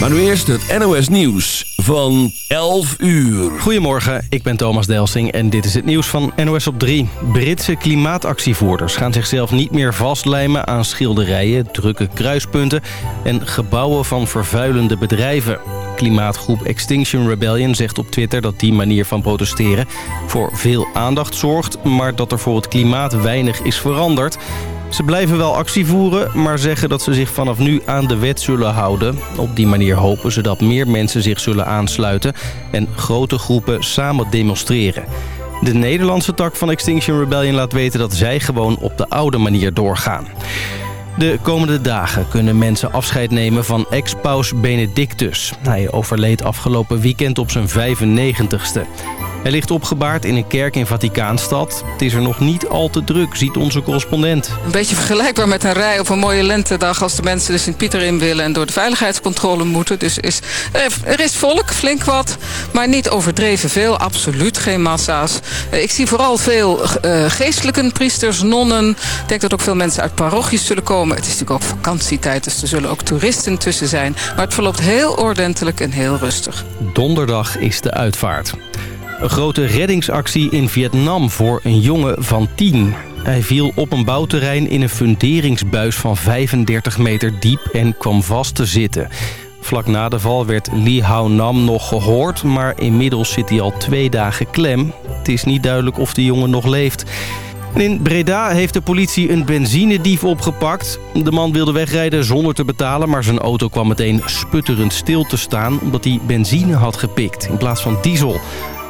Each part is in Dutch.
Maar nu eerst het NOS Nieuws van 11 uur. Goedemorgen, ik ben Thomas Delsing en dit is het nieuws van NOS op 3. Britse klimaatactievoerders gaan zichzelf niet meer vastlijmen aan schilderijen, drukke kruispunten en gebouwen van vervuilende bedrijven. Klimaatgroep Extinction Rebellion zegt op Twitter dat die manier van protesteren voor veel aandacht zorgt, maar dat er voor het klimaat weinig is veranderd. Ze blijven wel actie voeren, maar zeggen dat ze zich vanaf nu aan de wet zullen houden. Op die manier hopen ze dat meer mensen zich zullen aansluiten en grote groepen samen demonstreren. De Nederlandse tak van Extinction Rebellion laat weten dat zij gewoon op de oude manier doorgaan. De komende dagen kunnen mensen afscheid nemen van ex-paus Benedictus. Hij overleed afgelopen weekend op zijn 95ste. Hij ligt opgebaard in een kerk in Vaticaanstad. Het is er nog niet al te druk, ziet onze correspondent. Een beetje vergelijkbaar met een rij op een mooie lentedag... als de mensen de Sint-Pieter in willen en door de veiligheidscontrole moeten. Dus is, er is volk, flink wat, maar niet overdreven veel. Absoluut geen massa's. Ik zie vooral veel uh, geestelijke priesters, nonnen. Ik denk dat ook veel mensen uit parochies zullen komen. Het is natuurlijk ook vakantietijd, dus er zullen ook toeristen tussen zijn. Maar het verloopt heel ordentelijk en heel rustig. Donderdag is de uitvaart. Een grote reddingsactie in Vietnam voor een jongen van 10. Hij viel op een bouwterrein in een funderingsbuis van 35 meter diep en kwam vast te zitten. Vlak na de val werd Lee Hao Nam nog gehoord, maar inmiddels zit hij al twee dagen klem. Het is niet duidelijk of de jongen nog leeft. In Breda heeft de politie een benzinedief opgepakt. De man wilde wegrijden zonder te betalen, maar zijn auto kwam meteen sputterend stil te staan... omdat hij benzine had gepikt in plaats van diesel.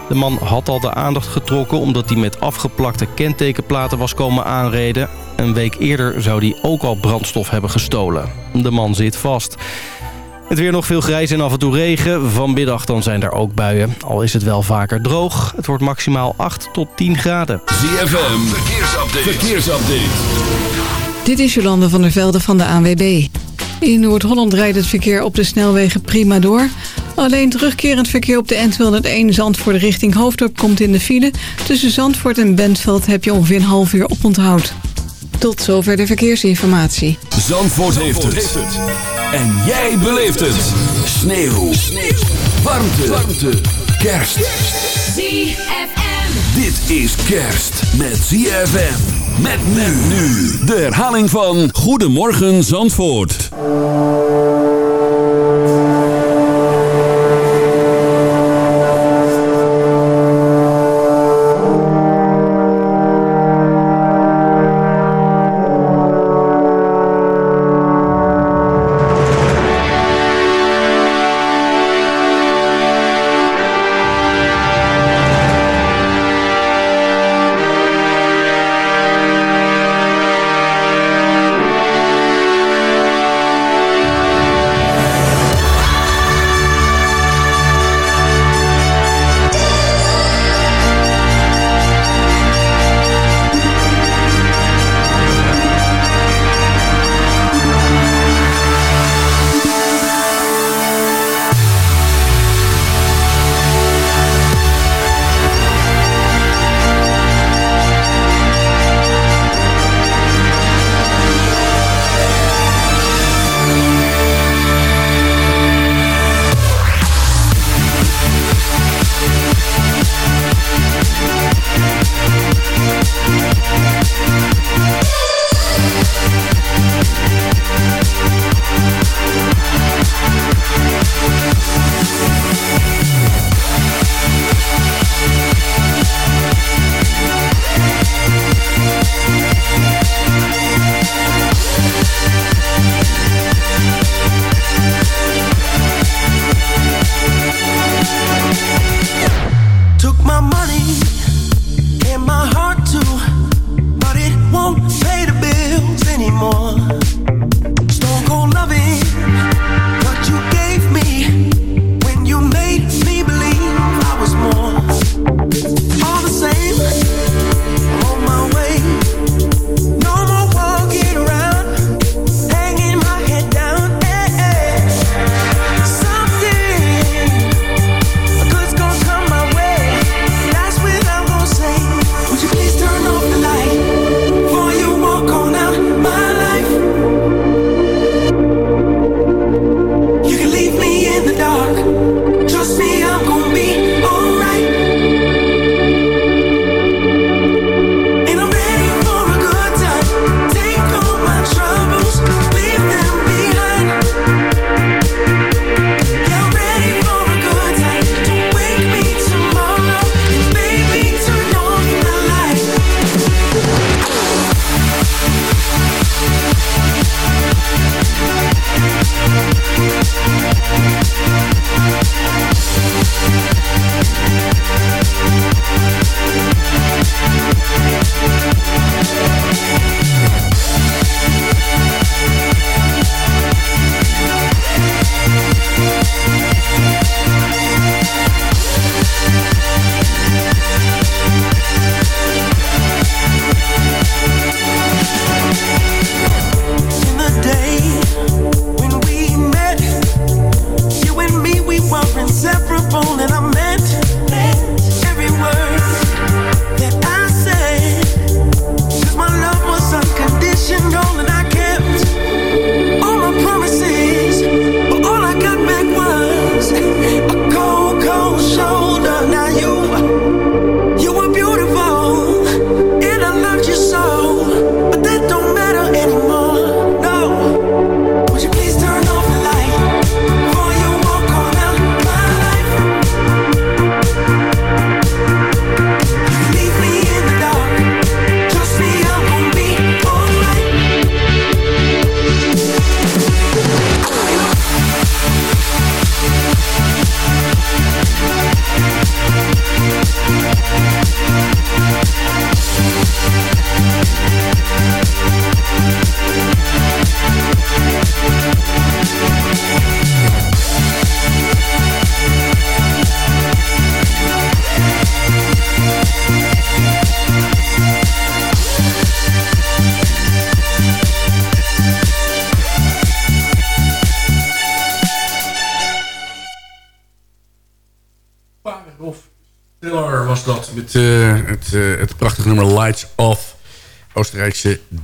De man had al de aandacht getrokken omdat hij met afgeplakte kentekenplaten was komen aanreden. Een week eerder zou hij ook al brandstof hebben gestolen. De man zit vast. Het weer nog veel grijs en af en toe regen. Vanmiddag dan zijn er ook buien. Al is het wel vaker droog. Het wordt maximaal 8 tot 10 graden. ZFM, verkeersupdate. verkeersupdate. Dit is Jolande van der Velde van de ANWB. In Noord-Holland rijdt het verkeer op de snelwegen prima door. Alleen terugkerend verkeer op de N201 Zandvoort richting Hoofddorp komt in de file. Tussen Zandvoort en Bentveld heb je ongeveer een half uur oponthoud. Tot zover de verkeersinformatie. Zandvoort, heeft, het. En jij beleeft het. Sneeuw. Sneeuw. Warmte. Warmte. Kerst. ZFM. Dit is kerst met ZFM. Met men nu. De herhaling van Goedemorgen Zandvoort.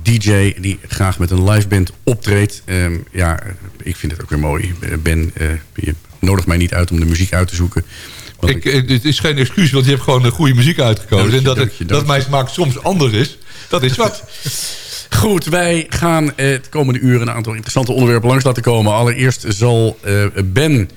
DJ die graag met een liveband optreedt. Um, ja, ik vind het ook weer mooi. Ben, uh, je nodigt mij niet uit om de muziek uit te zoeken. Ik, ik, het is geen excuus, want je hebt gewoon een goede muziek uitgekozen. En dat, het, dat mijn smaak soms anders is, dat is wat. Goed, wij gaan het komende uur een aantal interessante onderwerpen langs laten komen. Allereerst zal Ben,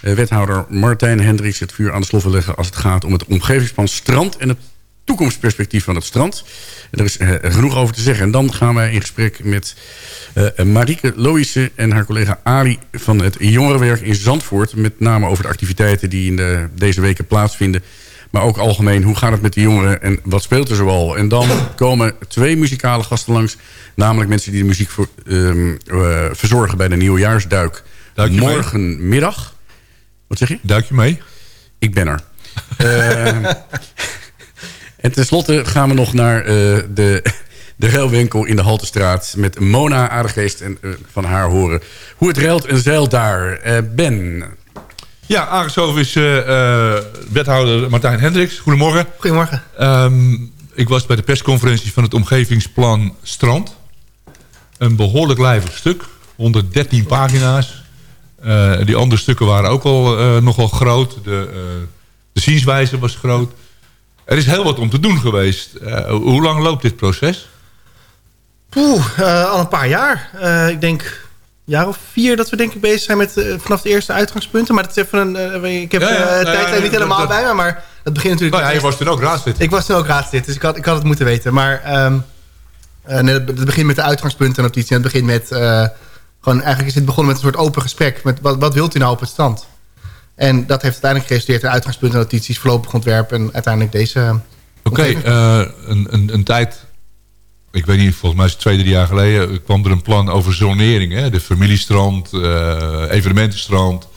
wethouder Martijn Hendricks... het vuur aan de sloffen leggen als het gaat om het omgevingsplan strand... en het toekomstperspectief van het strand. Er is uh, genoeg over te zeggen. En dan gaan wij in gesprek met uh, Marieke Loïse en haar collega Ali van het jongerenwerk in Zandvoort. Met name over de activiteiten die in de, deze weken plaatsvinden. Maar ook algemeen, hoe gaat het met de jongeren en wat speelt er zoal? En dan komen twee muzikale gasten langs. Namelijk mensen die de muziek voor, um, uh, verzorgen bij de nieuwjaarsduik. Duik Morgenmiddag. Wat zeg je? Duik je mee? Ik ben er. en tenslotte gaan we nog naar uh, de, de ruilwinkel in de Haltestraat... met Mona Aardegeest en uh, van haar horen hoe het ruilt en zeilt daar. Uh, ben... Ja, aangeschoven is wethouder Martijn Hendricks. Goedemorgen. Goedemorgen. Um, ik was bij de persconferentie van het omgevingsplan Strand. Een behoorlijk lijvig stuk. 113 pagina's. die andere stukken waren ook al nogal groot. De, de zienswijze was groot. Er is heel wat om te doen geweest. Uh, hoe lang loopt dit proces? Poeh, uh, al een paar jaar. Uh, ik denk een jaar of vier dat we denk ik bezig zijn met vanaf de eerste uitgangspunten. Maar dat is even een, ik heb ja, ja, tijd ja, niet helemaal dat, bij me, maar dat begint natuurlijk... Nou, je was toen ook raadslid. Ik was toen ook raadslid, dus ik had, ik had het moeten weten. Maar um, nee, het begint met de uitgangspunten notitie. Het begint met... gewoon, eigenlijk is het begonnen met een soort open gesprek. Met wat, wat wilt u nou op het strand? En dat heeft uiteindelijk geresulteerd in uitgangspunten, notities, voorlopig ontwerp en uiteindelijk deze... Oké, okay, uh, een, een, een tijd ik weet niet, volgens mij is het twee, drie jaar geleden... kwam er een plan over zonering. Hè? De familiestrand, uh, evenementenstrand.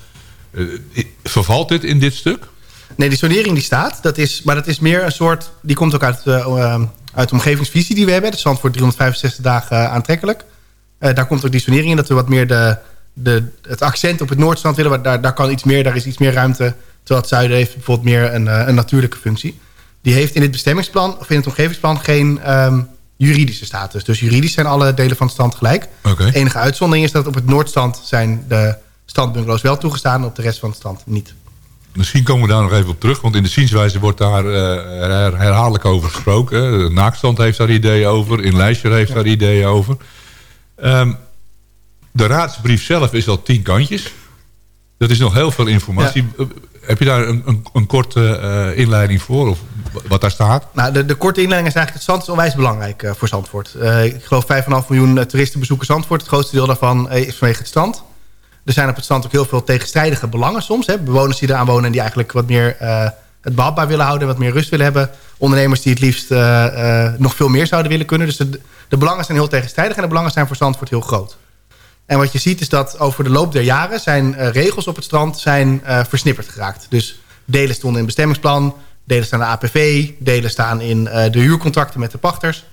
Uh, vervalt dit in dit stuk? Nee, die zonering die staat. Dat is, maar dat is meer een soort... Die komt ook uit, uh, uit de omgevingsvisie die we hebben. Het strand voor 365 dagen aantrekkelijk. daar komt ook die zonering in. Dat we wat meer de, de, het accent op het Noordstrand willen. Daar, daar kan iets meer, daar is iets meer ruimte. Terwijl het zuiden heeft bijvoorbeeld meer een, een natuurlijke functie. Die heeft in het bestemmingsplan of in het omgevingsplan geen... Um, juridische status. Dus juridisch zijn alle delen van het strand gelijk. Okay. De enige uitzondering is dat op het Noordstrand zijn de strandbungalows wel toegestaan... op de rest van het strand niet. Misschien komen we daar nog even op terug. Want in de zienswijze wordt daar uh, herhaaldelijk over gesproken. Naakstand heeft daar ideeën over. In Lijstjer heeft daar ideeën over. Um, de raadsbrief zelf is al tien kantjes. Dat is nog heel veel informatie. Ja. Heb je daar een, een, een korte uh, inleiding voor? Of wat daar staat? Nou, de, de korte inleiding is eigenlijk... het strand is onwijs belangrijk uh, voor Zandvoort. Uh, ik geloof 5,5 miljoen toeristen bezoeken Zandvoort. Het grootste deel daarvan is vanwege het strand. Er zijn op het strand ook heel veel tegenstrijdige belangen soms. Hè? Bewoners die eraan wonen en die eigenlijk wat meer het behapbaar willen houden. Wat meer rust willen hebben. Ondernemers die het liefst nog veel meer zouden willen kunnen. Dus de, de belangen zijn heel tegenstrijdig. En de belangen zijn voor Zandvoort heel groot. En wat je ziet is dat over de loop der jaren... zijn uh, regels op het strand zijn, uh, versnipperd geraakt. Dus delen stonden in bestemmingsplan... delen staan in de APV... delen staan in uh, de huurcontracten met de pachters.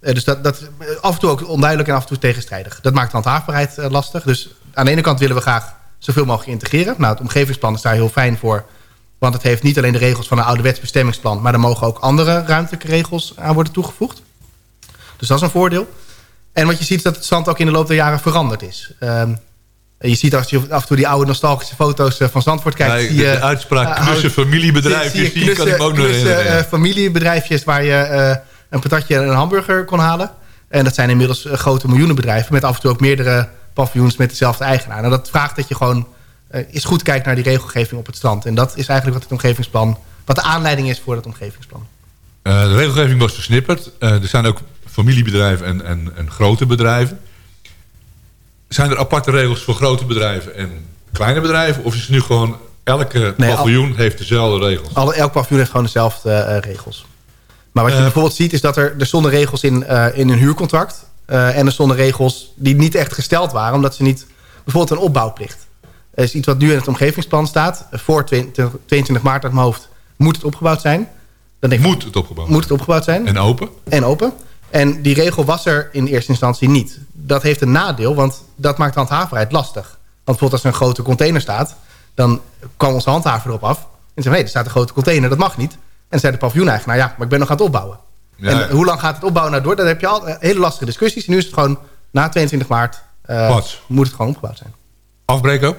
dus dat, dat af en toe ook onduidelijk en af en toe tegenstrijdig. Dat maakt de handhaafbaarheid lastig. Dus aan de ene kant willen we graag zoveel mogelijk integreren. Nou, het omgevingsplan is daar heel fijn voor... want het heeft niet alleen de regels van een ouderwets bestemmingsplan... maar er mogen ook andere ruimtelijke regels aan worden toegevoegd. Dus dat is een voordeel. En wat je ziet is dat het strand ook in de loop der jaren veranderd is. Um, je ziet als je af en toe die oude nostalgische foto's uh, van Zandvoort kijkt... Zie je, de uitspraak uh, knusse familiebedrijfjes, die kan ik ook nog herinneren. Uh, familiebedrijfjes waar je een patatje en een hamburger kon halen. En dat zijn inmiddels grote miljoenenbedrijven... met af en toe ook meerdere paviljoens met dezelfde eigenaar. En dat vraagt dat je gewoon eens goed kijkt naar die regelgeving op het strand. En dat is eigenlijk wat het omgevingsplan... wat de aanleiding is voor het omgevingsplan. de regelgeving was versnipperd. er zijn ook familiebedrijven en, en, en grote bedrijven. Zijn er aparte regels voor grote bedrijven en kleine bedrijven? Of is het nu gewoon elke nee, paviljoen al, heeft dezelfde regels? Alle, elk paviljoen heeft gewoon dezelfde uh, regels. Maar wat je uh, bijvoorbeeld ziet is dat er, er stonden regels in, uh, in een huurcontract. en er stonden regels die niet echt gesteld waren. Omdat ze niet... Bijvoorbeeld een opbouwplicht. Dat is iets wat nu in het omgevingsplan staat. Voor 20, 22 maart uit mijn hoofd moet het opgebouwd zijn. Dan denk moet het opgebouwd Moet het opgebouwd zijn. En open? En open. En die regel was er in eerste instantie niet. Dat heeft een nadeel, want dat maakt handhaverheid lastig. Want bijvoorbeeld als er een grote container staat... dan kan onze handhaver erop af. En zei nee, er staat een grote container, dat mag niet. En zei de paviljoen-eigenaar, ja, maar ik ben nog aan het opbouwen. Ja, en ja. hoe lang gaat het opbouwen nou door? Dan heb je al eh, hele lastige discussies. En nu is het gewoon na 22 maart eh, moet het gewoon opgebouwd zijn. Afbreken?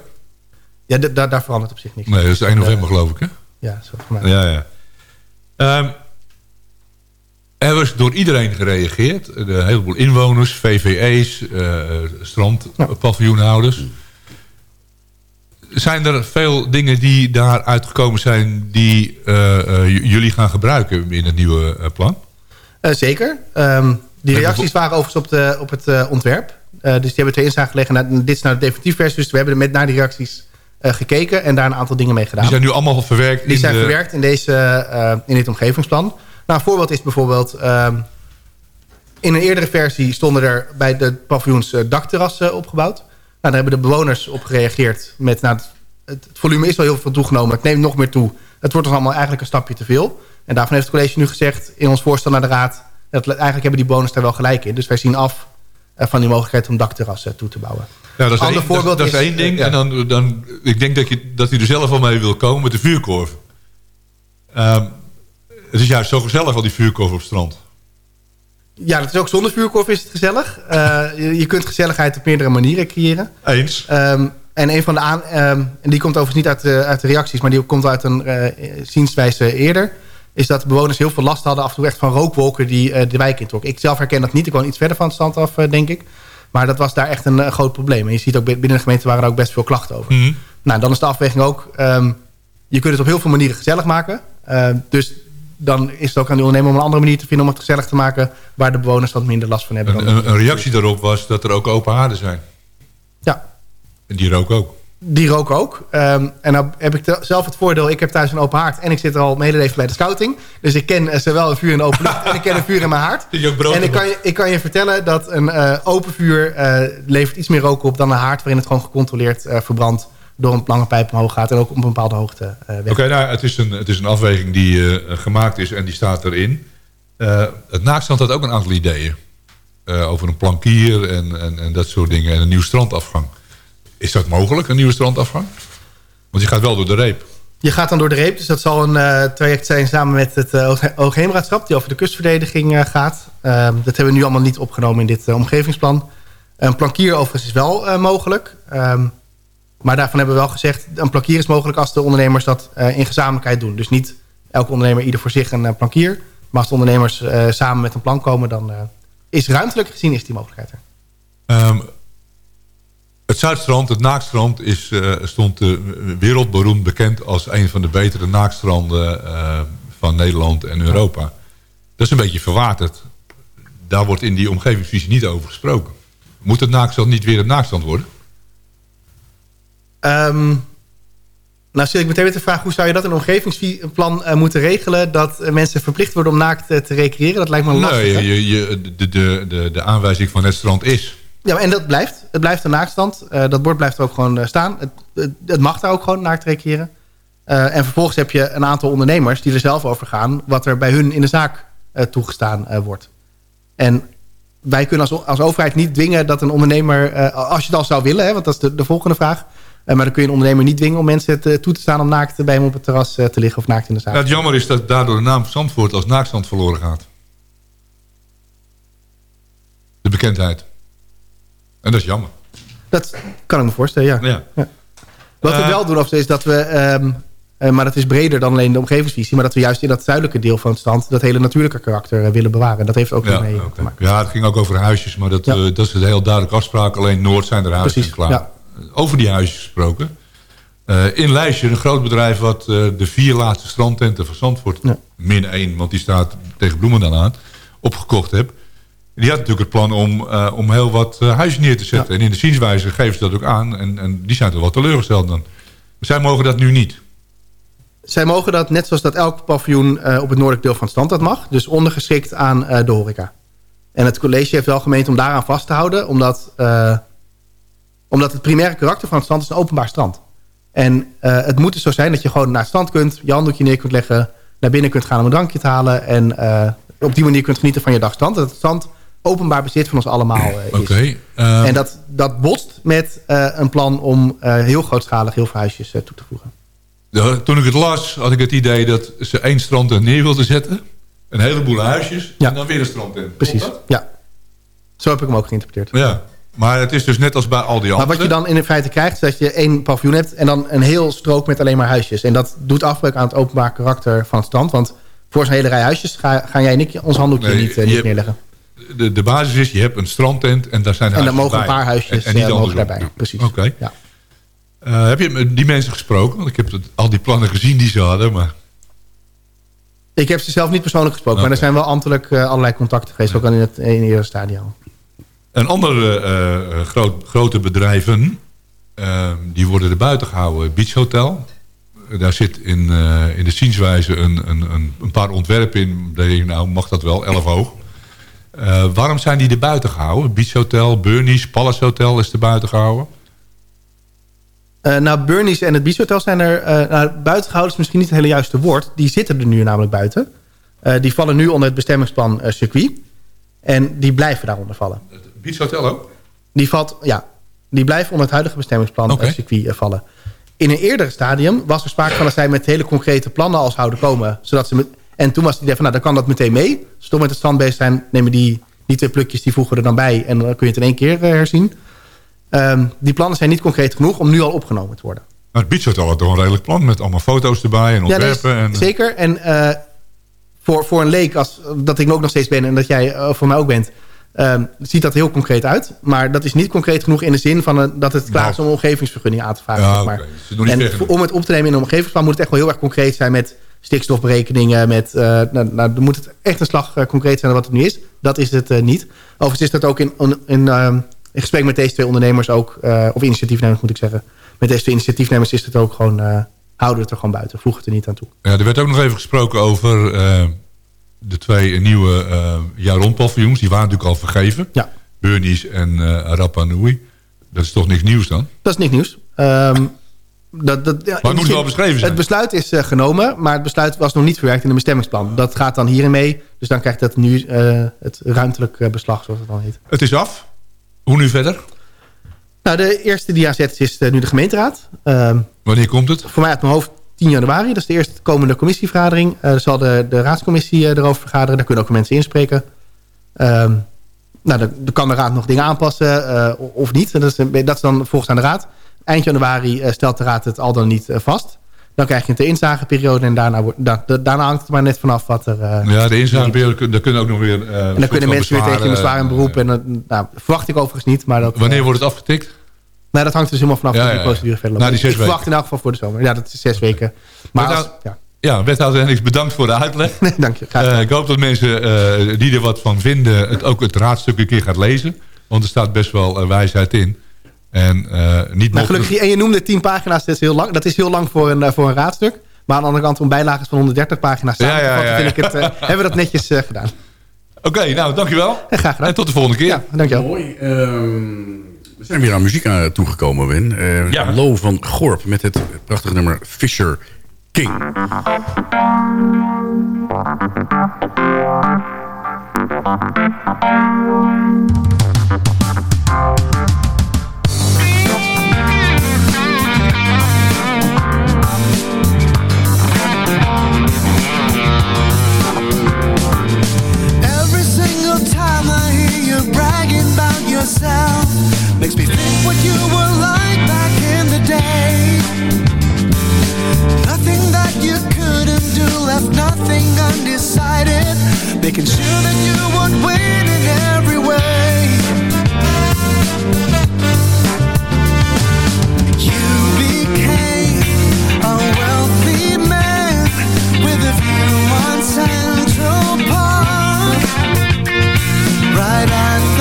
Ja, daar- verandert op zich niks. Nee, dat is 1 november geloof ik, hè? Ja, zo voor mij. Ja, ja. Ehm, er was door iedereen gereageerd. Een heleboel inwoners, VVE's, eh strandpaviljoenhouders. Zijn er veel dingen die daar uitgekomen zijn... die eh, eh, jullie gaan gebruiken in het nieuwe plan? Zeker. Ehm, die reacties waren overigens op, de, op het ontwerp. Dus die hebben twee inzage gelegd. Nou, dit is nou de definitief versie. Dus we hebben met naar die reacties gekeken... en daar een aantal dingen mee gedaan. Die zijn nu allemaal verwerkt Die in zijn de... verwerkt in, deze, in dit omgevingsplan. Nou, een voorbeeld is bijvoorbeeld... ehm, in een eerdere versie stonden er bij de paviljoens eh, dakterrassen opgebouwd. Nou, daar hebben de bewoners op gereageerd met... Nou, het, het volume is wel heel veel toegenomen, het neemt nog meer toe. Het wordt ons allemaal eigenlijk een stapje te veel. En daarvan heeft het college nu gezegd in ons voorstel naar de raad... Dat, eigenlijk hebben die bewoners daar wel gelijk in. Dus wij zien af eh, van die mogelijkheid om dakterrassen toe te bouwen. Ja, dat is, Ander één, voorbeeld dat is is, één ding. ja. En dan, dan, ik denk dat, je, dat hij er zelf al mee wil komen met de vuurkorf. Ehm, het is juist zo gezellig, al die vuurkorf op het strand. Ja, dat is ook zonder vuurkorf is het gezellig. Eh, je, je kunt gezelligheid op meerdere manieren creëren. Eens. Ehm, en een van de aan, ehm, en die komt overigens niet uit de, uit de reacties, maar die komt uit een eh zienswijze eerder. Is dat de bewoners heel veel last hadden af en toe echt van rookwolken die eh, de wijk introkken. Ik zelf herken dat niet. Ik woon iets verder van het strand af, denk ik. Maar dat was daar echt een groot probleem. En je ziet ook bi- binnen de gemeente waren er ook best veel klachten over. Mhm. Nou, dan is de afweging ook... ehm, je kunt het op heel veel manieren gezellig maken. Dus dan is het ook aan de ondernemer om een andere manier te vinden... om het gezellig te maken waar de bewoners wat minder last van hebben. Een, dan- een, een reactie daarop was dat er ook open haarden zijn. Ja, En die rook ook. Die rook ook. Ehm, en dan heb ik zelf het voordeel, ik heb thuis een open haard... en ik zit er al mijn hele leven bij de scouting. Dus ik ken eh, zowel een vuur in de open lucht... en ik ken een vuur in mijn haard. En ik kan, je, ik kan je vertellen dat een eh, open vuur... eh, levert iets meer rook op dan een haard... waarin het gewoon gecontroleerd eh, verbrandt... door een lange pijp omhoog gaat... en ook op een bepaalde hoogte weg. Oké, nou, het is, een, het is een afweging die eh, gemaakt is en die staat erin. Eh, het naakstand had ook een aantal ideeën. Over een plankier en, en, en dat soort dingen. En een nieuwe strandafgang. Is dat mogelijk, een nieuwe strandafgang? Want je gaat wel door de reep. Je gaat dan door de reep, dus dat zal een traject zijn samen met het uh, Oogheemraadschap... die over de kustverdediging gaat. Ehm, dat hebben we nu allemaal niet opgenomen in dit omgevingsplan. Een plankier overigens is wel mogelijk. Ehm, maar daarvan hebben we wel gezegd... een plankier is mogelijk als de ondernemers dat eh, in gezamenlijkheid doen. Dus niet elke ondernemer ieder voor zich een eh, plankier. Maar als de ondernemers eh, samen met een plan komen... dan is ruimtelijk gezien is die mogelijkheid er. Ehm, het Zuidstrand, het Naakstrand, is, stond wereldberoemd bekend... als een van de betere naakstranden van Nederland en Europa. Dat is een beetje verwaterd. Daar wordt in die omgevingsvisie niet over gesproken. Moet het Naakstrand niet weer het Naakstrand worden? Um, nou zit ik meteen met de vraag... hoe zou je dat in een omgevingsplan uh, moeten regelen... dat uh, mensen verplicht worden om naakt uh, te recreëren? Dat lijkt me lastig. Nee, je, je, de, de, de, de aanwijzing van het strand is... Ja, en dat blijft. Het blijft een naaktstand. Dat bord blijft er ook gewoon staan. Het, het, het, mag daar ook gewoon naakt recreëren. En vervolgens heb je een aantal ondernemers die er zelf over gaan... wat er bij hun in de zaak toegestaan wordt. En wij kunnen als, als overheid niet dwingen dat een ondernemer... als je het al zou willen, hè, want dat is de, de volgende vraag... maar dan kun je een ondernemer niet dwingen om mensen te, toe te staan... om naakt bij hem op het terras te liggen of naakt in de zaak. Ja, het jammer is dat daardoor de naam Zandvoort als naaktstand verloren gaat. De bekendheid. En dat is jammer. Dat kan ik me voorstellen, ja. ja. ja. Wat we uh, wel doen is dat we... Um, uh, maar dat is breder dan alleen de omgevingsvisie... maar dat we juist in dat zuidelijke deel van het strand... dat hele natuurlijke karakter uh, willen bewaren. Dat heeft ook ja, mee okay. te maken. Ja, het ging ook over huisjes... maar dat, ja. dat is een heel duidelijke afspraak. Alleen Noord zijn er huisjes Precies, klaar. Ja. Over die huisjes gesproken. Uh, in Lijstje, een groot bedrijf... wat de vier laatste strandtenten van Zandvoort... min één, want die staat tegen Bloemendaal aan... opgekocht heb... Die had natuurlijk het plan om, uh, om heel wat huizen neer te zetten. Ja. En in de zienswijze geven ze dat ook aan. En, en die zijn toch wel teleurgesteld dan. Zij mogen dat nu niet. Zij mogen dat net zoals dat elk paviljoen op het noordelijk deel van het strand dat mag. Dus ondergeschikt aan de horeca. En het college heeft wel gemeend om daaraan vast te houden. Omdat, omdat het primaire karakter van het strand is een openbaar strand. En het moet dus zo zijn dat je gewoon naar het strand kunt. Je handdoekje neer kunt leggen. Naar binnen kunt gaan om een drankje te halen. En op die manier kunt genieten van je dagstrand. Dat het strand openbaar bezit van ons allemaal uh, is. Okay, um... En dat, dat botst met een plan om heel grootschalig heel veel huisjes toe te voegen. Ja, toen ik het las, had ik het idee dat ze één strandtent neer wilden zetten. Een heleboel huisjes Ja. en dan weer een strandtent. Precies, Klopt ja. Zo heb ik hem ook geïnterpreteerd. Ja, maar het is dus net als bij al die Maar andere. wat je dan in feite krijgt, is dat je één paviljoen hebt... en dan een heel strook met alleen maar huisjes. En dat doet afbreuk aan het openbaar karakter van het strand. Want voor zo'n hele rij huisjes ga, gaan jij en ik ons handdoekje Nee, niet, eh, niet neerleggen. de, de basis is, je hebt een strandtent en daar zijn En dan huisjes mogen een paar huisjes En, en niet eh, mogen daarbij. Precies. Oké. Ja. Eh, heb je met die mensen gesproken? Want ik heb het- al die plannen gezien die ze hadden. Maar Ik heb ze zelf niet persoonlijk gesproken. Maar er zijn wel ambtelijk allerlei contacten geweest. Ook al in het in eerste stadion. Een andere eh, eh, grote bedrijven... eh, die worden er buiten gehouden. Beach Hotel. Daar zit in, eh, in de zienswijze een, een, een, paar ontwerpen in. Daar denk nou mag dat wel, 11 hoog. Waarom zijn die er buiten gehouden? Beach Hotel, Burnies, Palace Hotel is er buiten gehouden. Eh, nou, Burnies en het Beach Hotel zijn er... nou, buiten gehouden is misschien niet het hele juiste woord. Die zitten er nu namelijk buiten. Die vallen nu onder het bestemmingsplan circuit. En die blijven daaronder vallen. Het Beach Hotel ook? Die, valt, ja, die blijven onder het huidige bestemmingsplan Oké. eh, circuit eh, vallen. In een eerder stadium was er sprake van dat zij met hele concrete plannen al zouden komen. Zodat ze met, en toen was het idee van, nou, dan kan dat meteen mee. Als toch met het strand bezig zijn, nemen die, die twee plukjes, die voegen er dan bij. En dan kun je het in één keer eh, herzien. Ehm, die plannen zijn niet concreet genoeg om nu al opgenomen te worden. Maar het Beach Hotel had toch een redelijk plan met allemaal foto's erbij en Ja, ontwerpen. en, zeker. En eh, voor, voor een leek, als, dat ik ook nog steeds ben en dat jij eh, voor mij ook bent... ehm, ziet dat heel concreet uit. Maar dat is niet concreet genoeg in de zin van eh, dat het klaar Nou. is om een omgevingsvergunning aan te vragen. Ja, zeg maar. Dus en om het op te nemen in een omgevingsplan moet het echt wel heel erg concreet zijn met stikstofberekeningen. Met, eh, nou, nou, dan moet het echt een slag concreet zijn wat het nu is. Dat is het niet. Overigens is dat ook in, in, ehm, in gesprek met deze twee ondernemers ook, of initiatiefnemers moet ik zeggen. Met deze twee initiatiefnemers is het ook gewoon, houden we het er gewoon buiten. Voeg het er niet aan toe. Ja, er werd ook nog even gesproken over eh, de twee nieuwe uh, jaar-rond paviljoens. Die waren natuurlijk al vergeven. Ja. Burnies en eh Rapa Nui. Dat is toch niks nieuws dan? Dat is niks nieuws. Ehm, dat, dat, ja, Maar het moet wel beschreven zijn. Het besluit is eh, genomen, maar het besluit was nog niet verwerkt in een bestemmingsplan. Dat gaat dan hierin mee. Dus dan krijgt dat nu eh, het ruimtelijk eh, beslag, zoals het dan heet. Het is af. Hoe nu verder? Nou, de eerste die aanzet is eh, nu de gemeenteraad. Ehm, Wanneer komt het? voor mij uit mijn hoofd 10 januari. Dat is de eerste komende commissievergadering. Er zal de, de raadscommissie eh, erover vergaderen. Daar kunnen ook mensen inspreken. Ehm, nou, dan, dan kan de raad nog dingen aanpassen of niet. Dat is, dat is dan volgens aan de raad. Eind januari stelt de raad het al dan niet vast. Dan krijg je een inzageperiode en daarna, wordt- da- da- daarna hangt het maar net vanaf wat er... eh, Ja, de inzageperiode, daar kunnen ook nog weer... eh, en dan kunnen mensen weer tegen je bezwaar en beroep. En dat nou, verwacht ik overigens niet. Maar dat, Wanneer eh, wordt het afgetikt? nou, dat hangt dus helemaal vanaf Ja, die ja. procedure verder loopt. die zes ik verwacht weken. in elk geval voor de zomer. Ja, dat is zes weken. Maar als, nou- ja. Ja, wethouder Hendricks, bedankt voor de uitleg. Nee, dank je. Eh, ik hoop dat mensen eh, die er wat van vinden... Het, ook het raadstuk een keer gaat lezen. Want er staat best wel eh, wijsheid in. En eh, niet Nou, gelukkig, en je noemde 10 pagina's, dat is heel lang. Dat is heel lang voor een, eh, voor een raadstuk. Maar aan de andere kant, om bijlagen van 130 pagina's samen te ja, vatten, ja, vind ik het, eh, hebben we dat netjes eh, gedaan. Oké, nou, dankjewel. En graag gedaan. En tot de volgende keer. Ja, dankjewel. Mooi. ehm, we zijn weer aan muziek aan toegekomen. Eh Ja. Lo van Gorp met het prachtige nummer Fisher King. Yourself. Makes me think what you were like back in the day. Nothing that you couldn't do left nothing undecided. Making sure that you would win in every way. You became a wealthy man With a view on Central Right at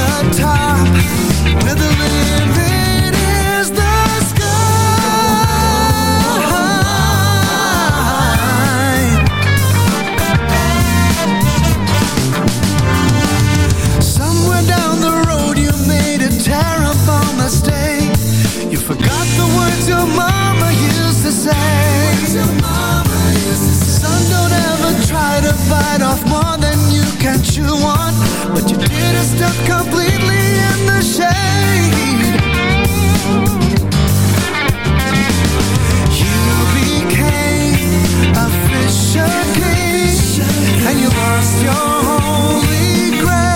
you want What you did is stuck completely in the shade. You became a fisher king And you lost your holy grail.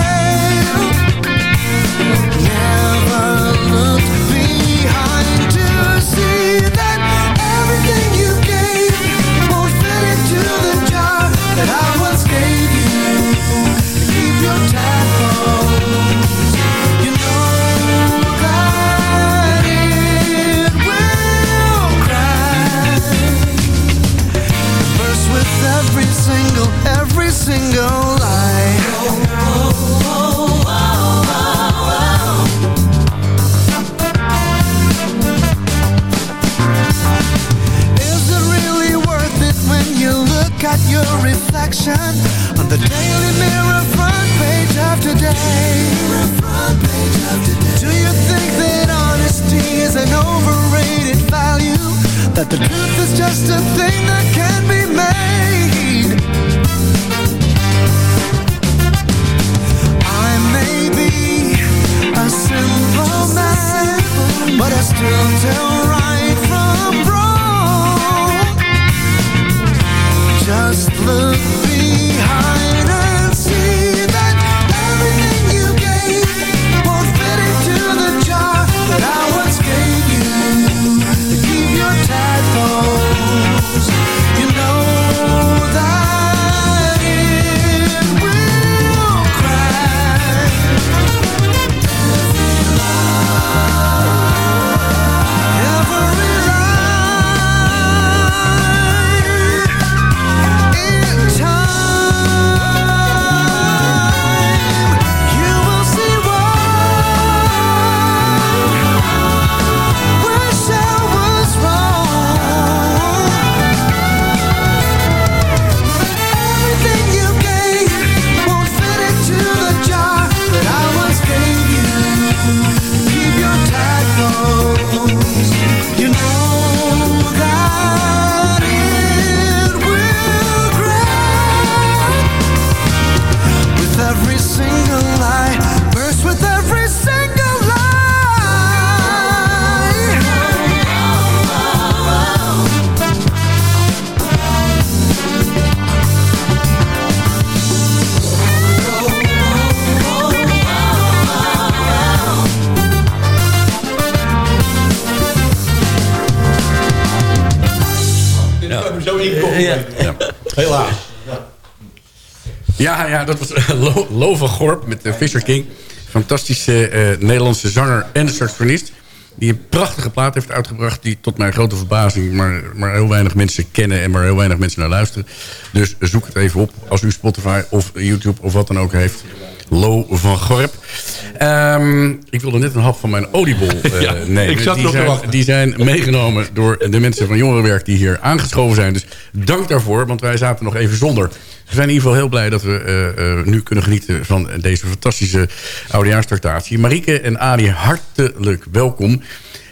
Ja, dat was eh, Lo, Gorp met de Fisher King. Fantastische eh, Nederlandse zanger en saxofonist. Die een prachtige plaat heeft uitgebracht. Die tot mijn grote verbazing maar, maar heel weinig mensen kennen. En maar heel weinig mensen naar luisteren. Dus zoek het even op als u Spotify of YouTube of wat dan ook heeft. Lo van Gorp. Ehm, ik wilde net een hap van mijn oliebol Ja, nemen. ik zat die, te zijn, wachten. die zijn meegenomen door de mensen van Jongerenwerk... die hier aangeschoven zijn. Dus dank daarvoor, want wij zaten nog even zonder. We zijn in ieder geval heel blij dat we eh, eh, nu kunnen genieten... van deze fantastische oudejaarstractatie. Marieke en Adi, hartelijk welkom.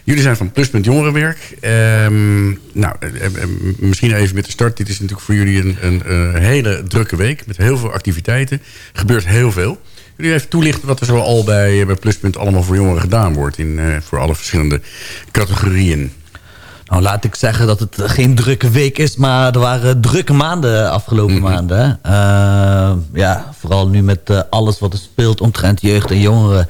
Jullie zijn van Pluspunt Jongerenwerk. Ehm, nou, eh, eh, misschien even met de start. Dit is natuurlijk voor jullie een, een, eh, hele drukke week... met heel veel activiteiten. Er gebeurt heel veel. Jullie even toelichten wat er zo al bij, eh, bij Pluspunt... allemaal voor jongeren gedaan wordt... In, eh, voor alle verschillende categorieën. Nou, laat ik zeggen dat het geen drukke week is, maar er waren drukke maanden afgelopen maanden. hè. Eh, ja, vooral nu met eh, alles wat er speelt omtrent jeugd en jongeren...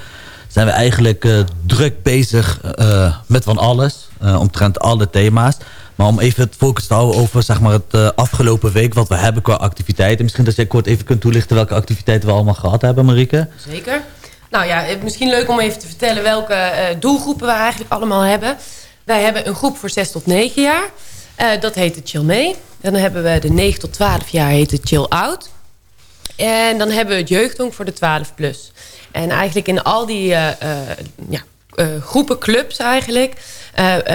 zijn we eigenlijk eh, druk bezig eh, met van alles, eh, omtrent alle thema's. Maar om even het focus te houden over zeg maar, het afgelopen week... wat we hebben qua activiteiten. Misschien dat jij kort even kunt toelichten welke activiteiten we allemaal gehad hebben, Marieke. Zeker. Nou ja, misschien leuk om even te vertellen welke doelgroepen we eigenlijk allemaal hebben. Wij hebben een groep voor 6 tot 9 jaar. Dat heet de Chill Mee. Dan hebben we de 9 tot 12 jaar heet het Chill Out. En dan hebben we het jeugdhonk voor de 12 plus. En eigenlijk in al die eh, eh, ja, eh, groepen, clubs eigenlijk...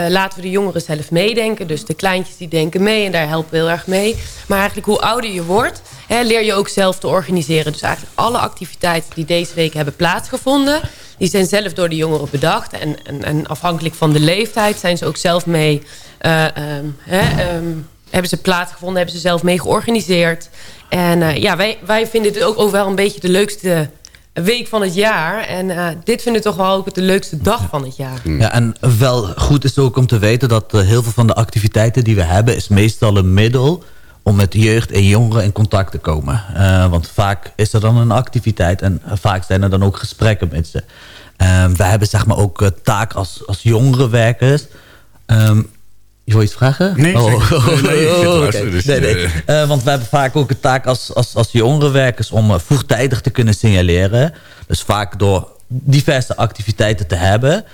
laten we de jongeren zelf meedenken. Dus de kleintjes die denken mee en daar helpen we heel erg mee. Maar eigenlijk hoe ouder je wordt, hè, leer je ook zelf te organiseren. Dus eigenlijk alle activiteiten die deze week hebben plaatsgevonden... die zijn zelf door de jongeren bedacht. En, en, en afhankelijk van de leeftijd zijn ze ook zelf mee... eh, ehm, hè, ehm, hebben ze plaatsgevonden, hebben ze zelf mee georganiseerd. En ja, wij, wij vinden ook, ook wel een beetje de leukste week van het jaar. En eh, dit vinden we toch wel ook de leukste dag van het jaar. Ja, en wel goed is ook om te weten dat eh, heel veel van de activiteiten die we hebben... is meestal een middel om met jeugd en jongeren in contact te komen. Eh, want vaak is er dan een activiteit en vaak zijn er dan ook gesprekken met ze. Ehm, we hebben zeg maar ook taak als, als jongerenwerkers... Ehm, je wil iets vragen? Nee, oh. Nee, nee, luisteren, dus, nee, nee. eh. Eh, want we hebben vaak ook een taak als, als, als jongerenwerkers... om eh, vroegtijdig te kunnen signaleren. Dus vaak door diverse activiteiten te hebben...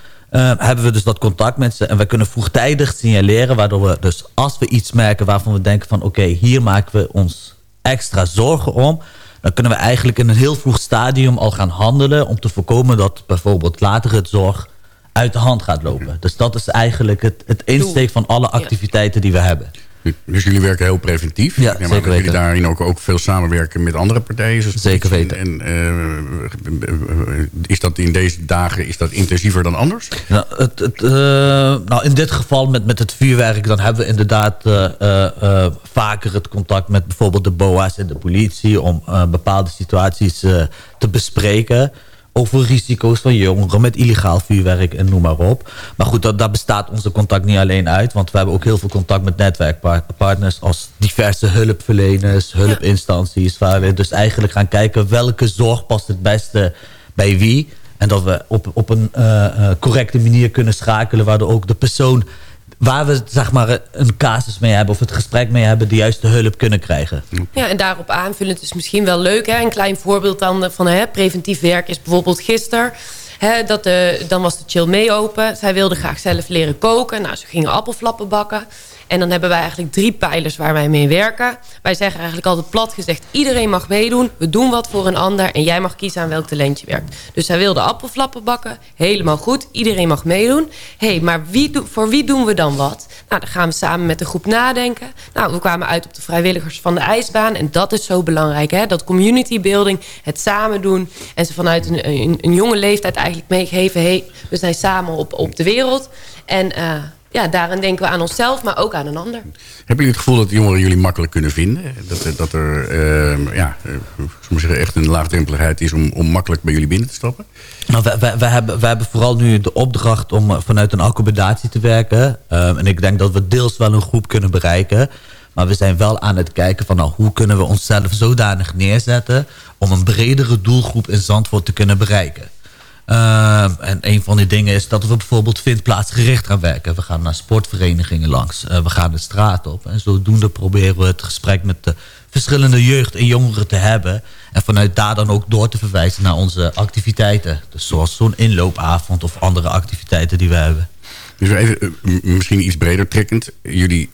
hebben we dus dat contact met ze. En we kunnen vroegtijdig signaleren... waardoor we dus als we iets merken waarvan we denken van... oké, hier maken we ons extra zorgen om... dan kunnen we eigenlijk in een heel vroeg stadium al gaan handelen... om te voorkomen dat bijvoorbeeld later het zorg uit de hand gaat lopen. Dus dat is eigenlijk het, het insteek van alle activiteiten die we hebben. Dus jullie werken heel preventief. Ja, zeker dat jullie weten. daarin ook, ook veel samenwerken met andere partijen. zoals Zeker politie. En eh, is dat in deze dagen is dat intensiever dan anders? Nou, het, het, eh, nou, in dit geval met, met het vuurwerk... dan hebben we inderdaad eh, eh, eh, vaker het contact met bijvoorbeeld de BOA's en de politie... om eh, bepaalde situaties eh, te bespreken over risico's van jongeren met illegaal vuurwerk en noem maar op. Maar goed, dat, daar bestaat onze contact niet alleen uit... want we hebben ook heel veel contact met netwerkpartners... als diverse hulpverleners, hulpinstanties... waar we dus eigenlijk gaan kijken welke zorg past het beste bij wie... En dat we op, op een eh, eh, correcte manier kunnen schakelen... waardoor ook de persoon waar we zeg maar, een casus mee hebben... of het gesprek mee hebben, de juiste hulp kunnen krijgen. Ja, en daarop aanvullend is misschien wel leuk. Hè? Een klein voorbeeld dan van hè, preventief werk is bijvoorbeeld gisteren. Hè, dat de, dan was de chill mee open. Zij wilde graag zelf leren koken. Nou, ze gingen appelflappen bakken. En dan hebben wij eigenlijk drie pijlers waar wij mee werken. Wij zeggen eigenlijk altijd plat gezegd... iedereen mag meedoen, we doen wat voor een ander... en jij mag kiezen aan welk talent je werkt. Dus zij wilde appelflappen bakken, helemaal goed. Iedereen mag meedoen. Hey, maar wie voor wie doen we dan wat? Nou, dan gaan we samen met de groep nadenken. Nou, we kwamen uit op de vrijwilligers van de ijsbaan... en dat is zo belangrijk, hè? dat community building, het samen doen... en ze vanuit een, een, een jonge leeftijd eigenlijk meegeven... hé, hey, we zijn samen op, op de wereld... en... eh, ja, daarin denken we aan onszelf, maar ook aan een ander. Hebben jullie het gevoel dat jongeren jullie makkelijk kunnen vinden? Dat, er- dat er eh, ja, eh, zullen we zeggen, echt een laagdrempeligheid is om, om makkelijk bij jullie binnen te stappen? Nou, we, we, we hebben, we hebben vooral nu de opdracht om eh, vanuit een accommodatie te werken. Ehm, en ik denk dat we deels wel een groep kunnen bereiken. Maar we zijn wel aan het kijken van nou, hoe kunnen we onszelf zodanig neerzetten... om een bredere doelgroep in Zandvoort te kunnen bereiken. Ehm, en een van die dingen is dat we bijvoorbeeld vindplaatsgericht gaan werken. We gaan naar sportverenigingen langs. Eh, we gaan de straat op. En zodoende proberen we het gesprek met de verschillende jeugd en jongeren te hebben. En vanuit daar dan ook door te verwijzen naar onze activiteiten. Dus zoals zo'n inloopavond of andere activiteiten die we hebben. Dus even, eh, misschien iets breder trekkend. Jullie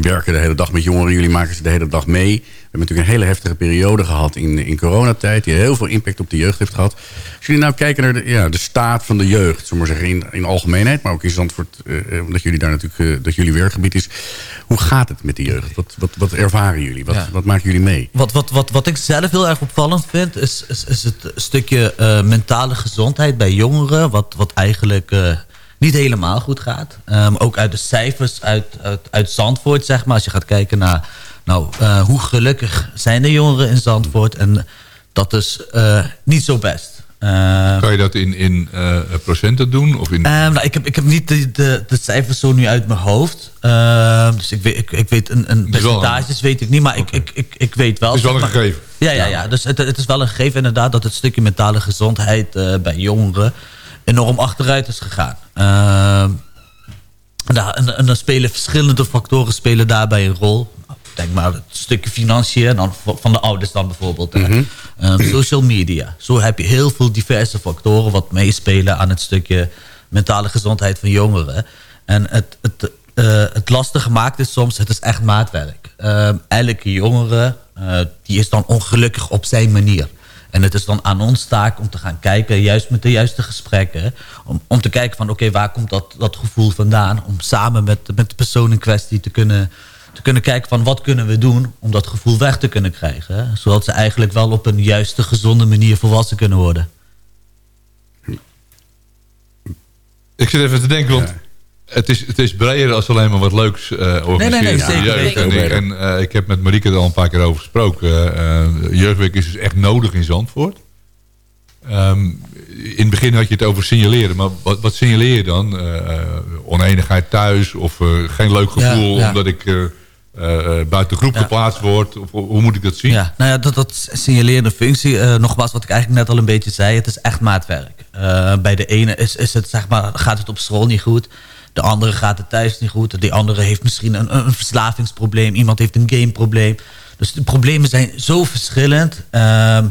werken de hele dag met jongeren. Jullie maken ze de hele dag mee. We hebben natuurlijk een hele heftige periode gehad in, in coronatijd... die heel veel impact op de jeugd heeft gehad. Als jullie nou kijken naar de, ja, de staat van de jeugd... zullen maar zeggen, in, in algemeenheid... maar ook in Zandvoort, eh, eh, omdat jullie daar natuurlijk eh, dat jullie werkgebied is... hoe gaat het met de jeugd? Wat, wat, wat ervaren jullie? Wat, Ja. wat maken jullie mee? Wat, wat, wat, wat ik zelf heel erg opvallend vind... is, is, is het stukje mentale gezondheid bij jongeren... wat, wat eigenlijk niet helemaal goed gaat. Ehm, ook uit de cijfers uit, uit, uit Zandvoort, zeg maar. Als je gaat kijken naar nou, eh, hoe gelukkig zijn de jongeren in Zandvoort... en dat is eh, niet zo best. Ehm, Kan je dat in, in eh, procenten doen? Of in... Ehm, nou, ik, heb, ik heb niet de, de, de cijfers zo nu uit mijn hoofd. Dus ik weet, ik, ik weet een, een percentages weet ik niet, maar ik, ik, ik, ik weet wel. Het is wel een gegeven. Ja, ja, ja. Dus het, het is wel een gegeven inderdaad dat het stukje mentale gezondheid bij jongeren enorm achteruit is gegaan. Ehm, nou, en, en dan spelen verschillende factoren spelen daarbij een rol. Denk maar het stukje financiën dan van de ouders dan bijvoorbeeld. hè. Ehm, social media. Zo heb je heel veel diverse factoren wat meespelen aan het stukje mentale gezondheid van jongeren. En het, het, eh, het lastige maakt is soms, het is echt maatwerk. Ehm, elke jongere eh, die is dan ongelukkig op zijn manier. En het is dan aan ons taak om te gaan kijken, juist met de juiste gesprekken... om, om te kijken van oké, waar komt dat, dat gevoel vandaan... om samen met, met de persoon in kwestie te kunnen, te kunnen kijken van wat kunnen we doen... om dat gevoel weg te kunnen krijgen. Zodat ze eigenlijk wel op een juiste, gezonde manier volwassen kunnen worden. Ik zit even te denken, want het, is, het is breder dan alleen maar wat leuks eh organiseren. Nee, nee, zeker, jeugd. En, ik, en eh, ik heb met Marieke er al een paar keer over gesproken. Eh, jeugdwerk is dus echt nodig in Zandvoort. Ehm, in het begin had je het over signaleren, maar wat, wat signaleer je dan? Oneenigheid thuis of geen leuk gevoel ja. omdat ik eh, buiten de groep Ja. geplaatst word? Of, hoe moet ik dat zien? Ja, nou ja, dat, dat signalerende functie, nogmaals wat ik eigenlijk net al een beetje zei, het is echt maatwerk. Bij de ene is, is het, zeg maar, gaat het op school niet goed. De andere gaat het thuis niet goed. Die andere heeft misschien een, verslavingsprobleem. Iemand heeft een gameprobleem. Dus de problemen zijn zo verschillend. Ehm,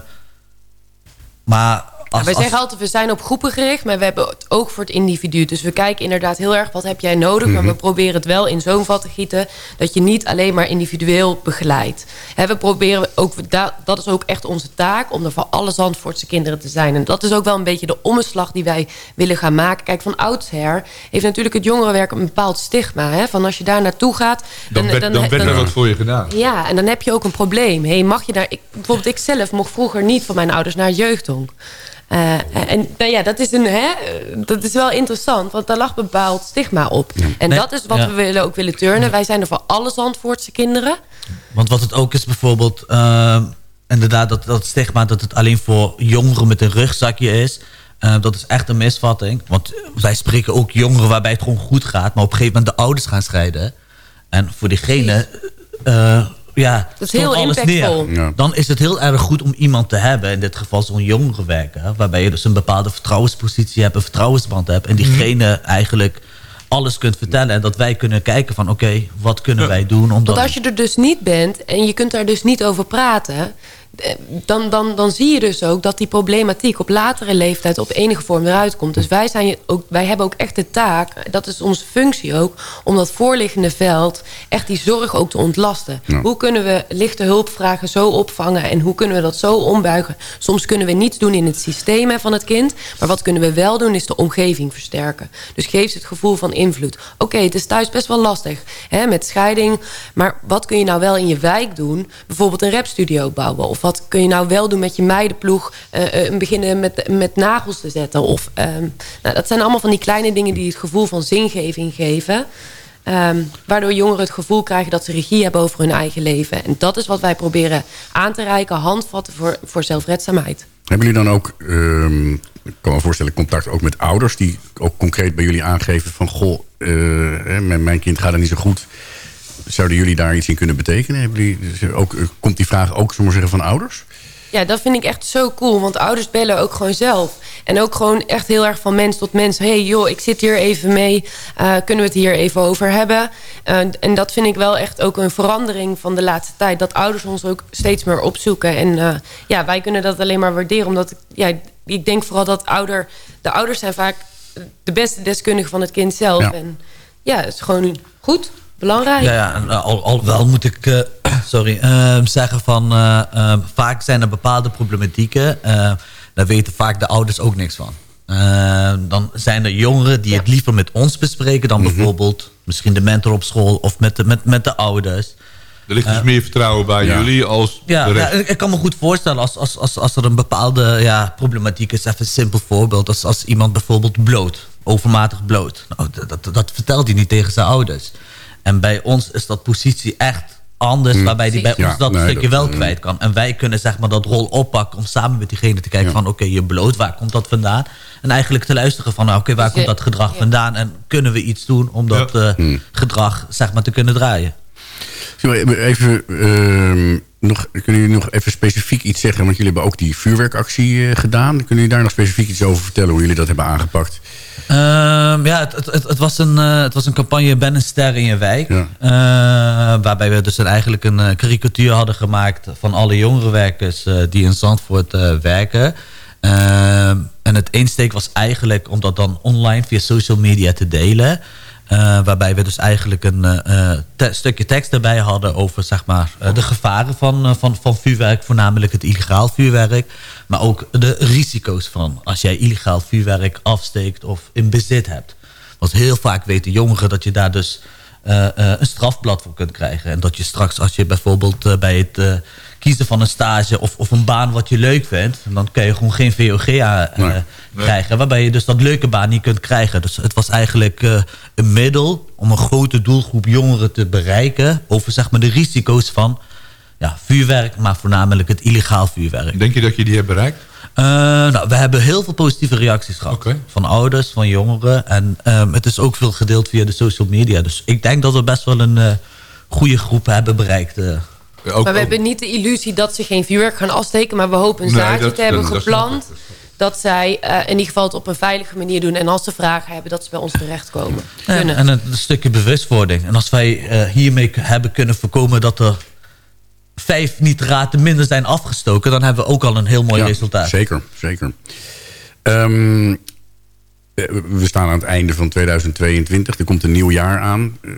maar als, wij als- zeggen altijd, we zijn op groepen gericht, maar we hebben het oog voor het individu. Dus we kijken inderdaad heel erg, wat heb jij nodig? Maar we proberen het wel in zo'n vat te gieten... dat je niet alleen maar individueel begeleidt. We proberen ook, da- dat is ook echt onze taak... om er voor alle Zandvoortse kinderen te zijn. En dat is ook wel een beetje de omslag die wij willen gaan maken. Kijk, van oudsher heeft natuurlijk het jongerenwerk een bepaald stigma. Hè? Van als je daar naartoe gaat... Dan, werd, dan, werd er wat voor je gedaan. Ja, en dan heb je ook een probleem. Hey, mag je daar, ik, bijvoorbeeld ik zelf mocht vroeger niet van mijn ouders naar jeugdhonk. Eh, en nou ja, dat is, een, hè, dat is wel interessant, want daar lag bepaald stigma op. En Nee, dat is wat ja. we willen, ook willen turnen. Wij zijn er voor alle Zandvoortse kinderen. Want wat het ook is bijvoorbeeld... eh, inderdaad, dat, dat stigma dat het alleen voor jongeren met een rugzakje is... eh, dat is echt een misvatting. Want wij spreken ook jongeren waarbij het gewoon goed gaat... maar op een gegeven moment de ouders gaan scheiden. En voor diegene... ja, Dat is heel alles impactvol. neer. Ja. Dan is het heel erg goed om iemand te hebben... in dit geval zo'n jongerenwerker... waarbij je dus een bepaalde vertrouwenspositie hebt... een vertrouwensband hebt... en diegene eigenlijk alles kunt vertellen... en dat wij kunnen kijken van... oké, wat kunnen wij doen? Om Want als je er dus niet bent en je kunt daar dus niet over praten... eh, Dan, dan, dan zie je dus ook dat die problematiek op latere leeftijd op enige vorm eruit komt. Dus wij, zijn ook, wij hebben ook echt de taak, dat is onze functie ook... om dat voorliggende veld echt die zorg ook te ontlasten. Ja. Hoe kunnen we lichte hulpvragen zo opvangen en hoe kunnen we dat zo ombuigen? Soms kunnen we niets doen in het systeem hè, van het kind... maar wat kunnen we wel doen is de omgeving versterken. Dus geef ze het gevoel van invloed. Oké, het is thuis best wel lastig hè, met scheiding... maar wat kun je nou wel in je wijk doen? Bijvoorbeeld een rapstudio bouwen... of wat kun je nou wel doen met je meidenploeg... eh, beginnen met, met nagels te zetten. Of, ehm, nou, dat zijn allemaal van die kleine dingen die het gevoel van zingeving geven... Ehm, waardoor jongeren het gevoel krijgen dat ze regie hebben over hun eigen leven. En dat is wat wij proberen aan te reiken, handvatten voor, voor zelfredzaamheid. Hebben jullie dan ook, ehm, ik kan me voorstellen, contact ook met ouders... die ook concreet bij jullie aangeven van... goh, eh, mijn kind gaat er niet zo goed. Zouden jullie daar iets in kunnen betekenen? Hebben jullie, dus ook, eh, komt die vraag ook, zullen we maar zeggen, van ouders? Ja, dat vind ik echt zo cool. Want ouders bellen ook gewoon zelf. En ook gewoon echt heel erg van mens tot mens. hey, joh, ik zit hier even mee. Eh, kunnen we het hier even over hebben? Eh, en dat vind ik wel echt ook een verandering van de laatste tijd. Dat ouders ons ook steeds meer opzoeken. En ja, wij kunnen dat alleen maar waarderen. Omdat ik, ja, ik denk vooral dat ouder, de ouders zijn vaak de beste deskundigen van het kind zelf. Ja. En ja, het is gewoon goed, belangrijk. Ja, ja eh, al, al wel moet ik eh, sorry, ehm, zeggen van... eh, ehm, vaak zijn er bepaalde problematieken. eh, daar weten vaak de ouders ook niks van. Ehm, dan zijn er jongeren die het liever met ons bespreken... dan bijvoorbeeld misschien de mentor op school of met de, met, met de ouders. Er ligt dus meer vertrouwen bij Ja. jullie als Ja, de ja, rest. ik ik kan me goed voorstellen als, als, als, als er een bepaalde ja, problematiek is. Even een simpel voorbeeld. Als, als iemand bijvoorbeeld bloot, overmatig bloot. Nou, dat, dat, dat vertelt hij niet tegen zijn ouders. En bij ons is dat positie echt anders... waarbij hij bij Ja, ons dat nee, stukje dat- wel mm. kwijt kan. En wij kunnen zeg maar, dat rol oppakken om samen met diegene te kijken Ja. van... oké, je bloot, waar komt dat vandaan? En eigenlijk te luisteren van, nou, oké, waar Dus komt dat gedrag ja. vandaan? En kunnen we iets doen om dat Ja. eh, gedrag zeg maar, te kunnen draaien? Even, ehm, nog, kunnen jullie nog even specifiek iets zeggen? Want jullie hebben ook die vuurwerkactie eh, gedaan. Kunnen jullie daar nog specifiek iets over vertellen... hoe jullie dat hebben aangepakt? Ehm, ja, het, het, het, was een, eh, het was een campagne Ben een ster in je wijk. Ja. Eh, waarbij we dus eigenlijk een karikatuur hadden gemaakt... van alle jongerenwerkers die in Zandvoort werken. Ehm, en het insteek was eigenlijk om dat dan online via social media te delen... Eh, waarbij we dus eigenlijk een eh, eh, stukje tekst erbij hadden over zeg maar, de gevaren van, van, van vuurwerk, voornamelijk het illegaal vuurwerk. Maar ook de risico's van als jij illegaal vuurwerk afsteekt of in bezit hebt. Want heel vaak weten jongeren dat je daar dus een strafblad voor kunt krijgen. En dat je straks als je bijvoorbeeld bij het kiezen van een stage of, of een baan wat je leuk vindt, dan kun je gewoon geen VOG eh, Nee. krijgen. Waarbij je dus dat leuke baan niet kunt krijgen. Dus het was eigenlijk eh, een middel om een grote doelgroep jongeren te bereiken... over zeg maar, de risico's van ja, vuurwerk, maar voornamelijk het illegaal vuurwerk. Denk je dat je die hebt bereikt? Eh, nou, we hebben heel veel positieve reacties gehad. Van ouders, van jongeren. En ehm, het is ook veel gedeeld via de social media. Dus ik denk dat we best wel een eh, goede groep hebben bereikt. eh. Ook, Maar we ook- hebben niet de illusie dat ze geen vuurwerk gaan afsteken... maar we hopen een Nee, zaadje dat- te hebben dat- geplant... dat zij eh, in ieder geval het op een veilige manier doen... en als ze vragen hebben, dat ze bij ons terechtkomen. En, Kunnen. en een stukje bewustwording. En als wij eh, hiermee hebben kunnen voorkomen dat er vijf nitraten minder zijn afgestoken... dan hebben we ook al een heel mooi Ja, resultaat. Zeker, zeker. Ehm, eh, we staan aan het einde van 2022. Er komt een nieuw jaar aan. Eh,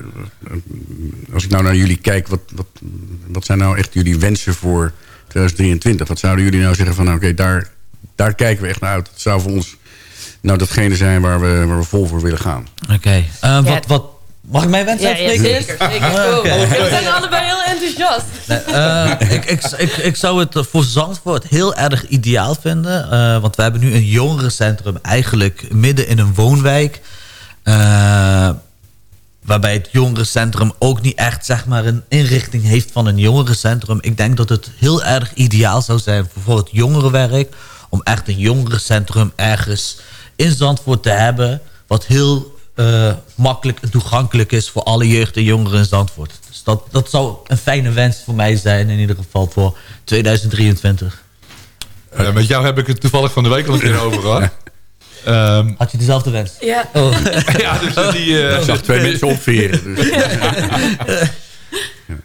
als ik nou naar jullie kijk, wat, wat, wat zijn nou echt jullie wensen voor 2023? Wat zouden jullie nou zeggen van, nou, oké, daar, daar kijken we echt naar uit. Dat zou voor ons nou datgene zijn waar we, waar we vol voor willen gaan. Oké. Eh, wat, wat, mag ik mijn wens Ja, ja, uitspreken? zeker. zeker. Go. We zijn allebei heel enthousiast. Nee, eh, ik, ik, ik, ik zou het voor Zandvoort heel erg ideaal vinden. eh, want we hebben nu een jongerencentrum eigenlijk midden in een woonwijk. eh, waarbij het jongerencentrum ook niet echt zeg maar, een inrichting heeft van een jongerencentrum. Ik denk dat het heel erg ideaal zou zijn voor, voor het jongerenwerk... om echt een jongerencentrum ergens in Zandvoort te hebben... wat heel eh, makkelijk en toegankelijk is voor alle jeugd en jongeren in Zandvoort. Dus dat, dat zou een fijne wens voor mij zijn in ieder geval voor 2023. Eh, met jou heb ik het toevallig van de week al een keer over gehad. Ehm, Had je dezelfde wens? Ja. Oh. ja, dus die... eh, Ik zag twee mensen opveren. Dus.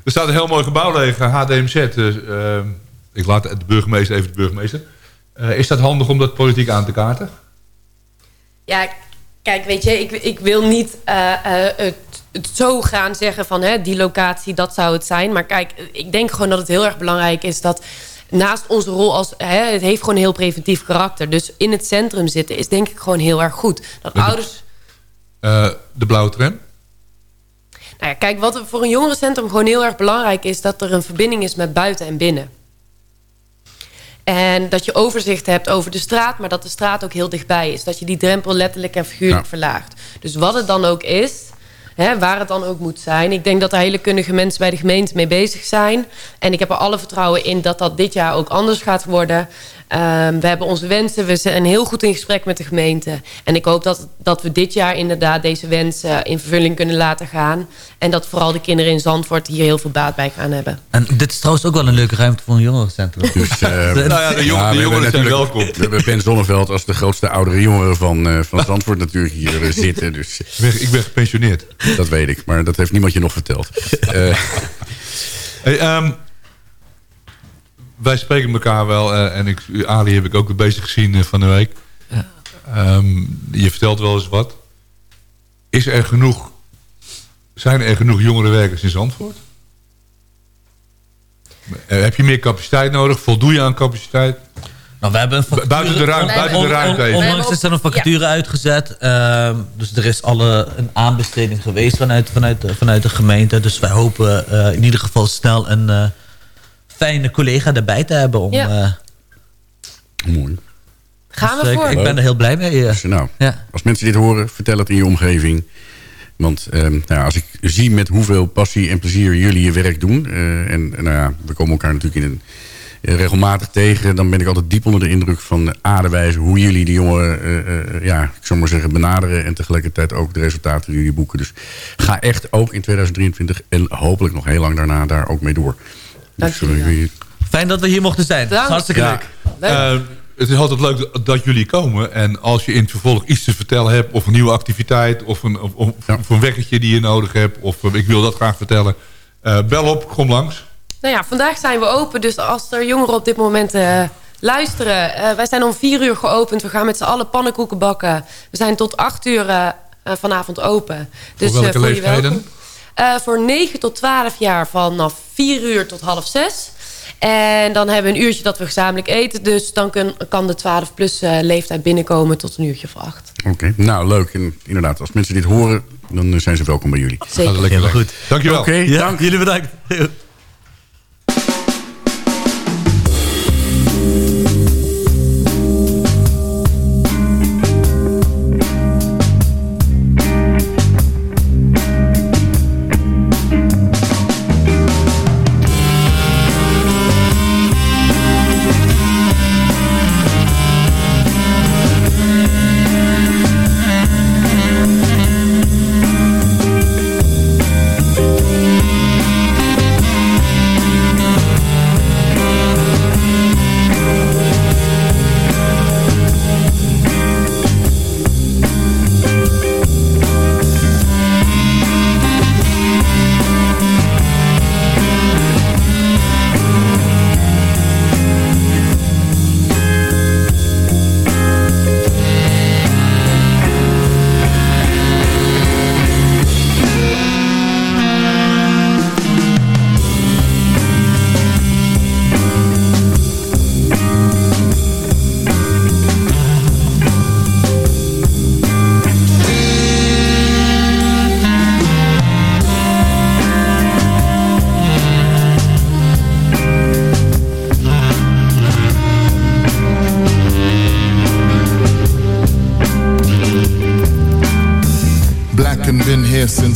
Er staat een heel mooi gebouw leeg, HDMZ. Dus, ehm, ik laat de burgemeester even de burgemeester. Eh, is dat handig om dat politiek aan te kaarten? Ja, kijk, weet je, ik, ik wil niet eh, eh, het, het zo gaan zeggen van hè, die locatie, dat zou het zijn. Maar kijk, ik denk gewoon dat het heel erg belangrijk is dat naast onze rol als... Hè, het heeft gewoon een heel preventief karakter. Dus in het centrum zitten is denk ik gewoon heel erg goed. Dat ouders... Eh, de blauwe tram? Nou ja, kijk, wat voor een jongerencentrum gewoon heel erg belangrijk is... dat er een verbinding is met buiten en binnen. En dat je overzicht hebt over de straat... maar dat de straat ook heel dichtbij is. Dat je die drempel letterlijk en figuurlijk Ja. verlaagt. Dus wat het dan ook is, hè, waar het dan ook moet zijn... ik denk dat er hele kundige mensen bij de gemeente mee bezig zijn. En ik heb er alle vertrouwen in dat dat dit jaar ook anders gaat worden. Ehm, we hebben onze wensen, we zijn heel goed in gesprek met de gemeente. En ik hoop dat, dat we dit jaar inderdaad deze wensen in vervulling kunnen laten gaan. En dat vooral de kinderen in Zandvoort hier heel veel baat bij gaan hebben. En dit is trouwens ook wel een leuke ruimte voor een jongerencentrum. Dus, eh, Nou ja, de, jong- ja, de jongeren zijn natuurlijk- welkom. We hebben Ben Zonneveld als de grootste oudere jongere van, eh, van Zandvoort natuurlijk hier eh, zitten. Dus Ik ben, ik ben gepensioneerd. dat weet ik. Maar dat heeft niemand je nog verteld. Eh, Hey, ehm, wij spreken elkaar wel. eh, en ik, Ali heb ik ook weer bezig gezien eh, van de week. Ehm, je vertelt wel eens wat. Is er genoeg... Zijn er genoeg jongerenwerkers in Zandvoort? Eh, heb je meer capaciteit nodig? Voldoe je aan capaciteit? Nou, we hebben een vacature... Buiten de ruimte, buiten de ruimte on- even. Onlangs is er een vacature uitgezet. ehm, dus er is alle een aanbesteding geweest vanuit, vanuit, de- vanuit de gemeente. Dus wij hopen eh, in ieder geval snel een eh, fijne collega erbij te hebben. Om, Ja. eh, mooi. Gaan dus we ik, voor. ik ben er heel blij mee. eh. Dus, nou, ja. als mensen dit horen, vertel het in je omgeving. Want ehm, nou, ja, als ik zie met hoeveel passie en plezier jullie je werk doen... eh, en nou ja, we komen elkaar natuurlijk in een, eh, regelmatig tegen... dan ben ik altijd diep onder de indruk van de aardewijze... hoe jullie die jongeren, eh, eh, ja, ik zou maar zeggen, benaderen... en tegelijkertijd ook de resultaten die jullie boeken. Dus ga echt ook in 2023 en hopelijk nog heel lang daarna daar ook mee door. Dank jullie wel. jullie- Fijn dat we hier mochten zijn. Dank. Hartstikke Ja. leuk. Eh, het is altijd leuk dat, dat jullie komen. En als je in het vervolg iets te vertellen hebt... of een nieuwe activiteit... of een, of, of- Ja. of een weggetje die je nodig hebt... of eh, ik wil dat graag vertellen... eh, bel op, kom langs. Nou ja, vandaag zijn we open. Dus als er jongeren op dit moment eh, luisteren... eh, wij zijn om vier uur geopend. We gaan met z'n allen pannenkoeken bakken. We zijn tot acht uur vanavond open. Dus, welke eh, voel je leeftijden? Eh, voor 9 tot 12 jaar vanaf 4 uur tot half 6. En dan hebben we een uurtje dat we gezamenlijk eten. Dus dan kun- kan de 12-plus leeftijd binnenkomen tot een uurtje of 8. Oké, nou leuk. En inderdaad, als mensen dit horen, dan eh, zijn ze welkom bij jullie. Gaat Zeker. er lekker goed. Dankjewel. Oké, Ja, dank. jullie bedankt.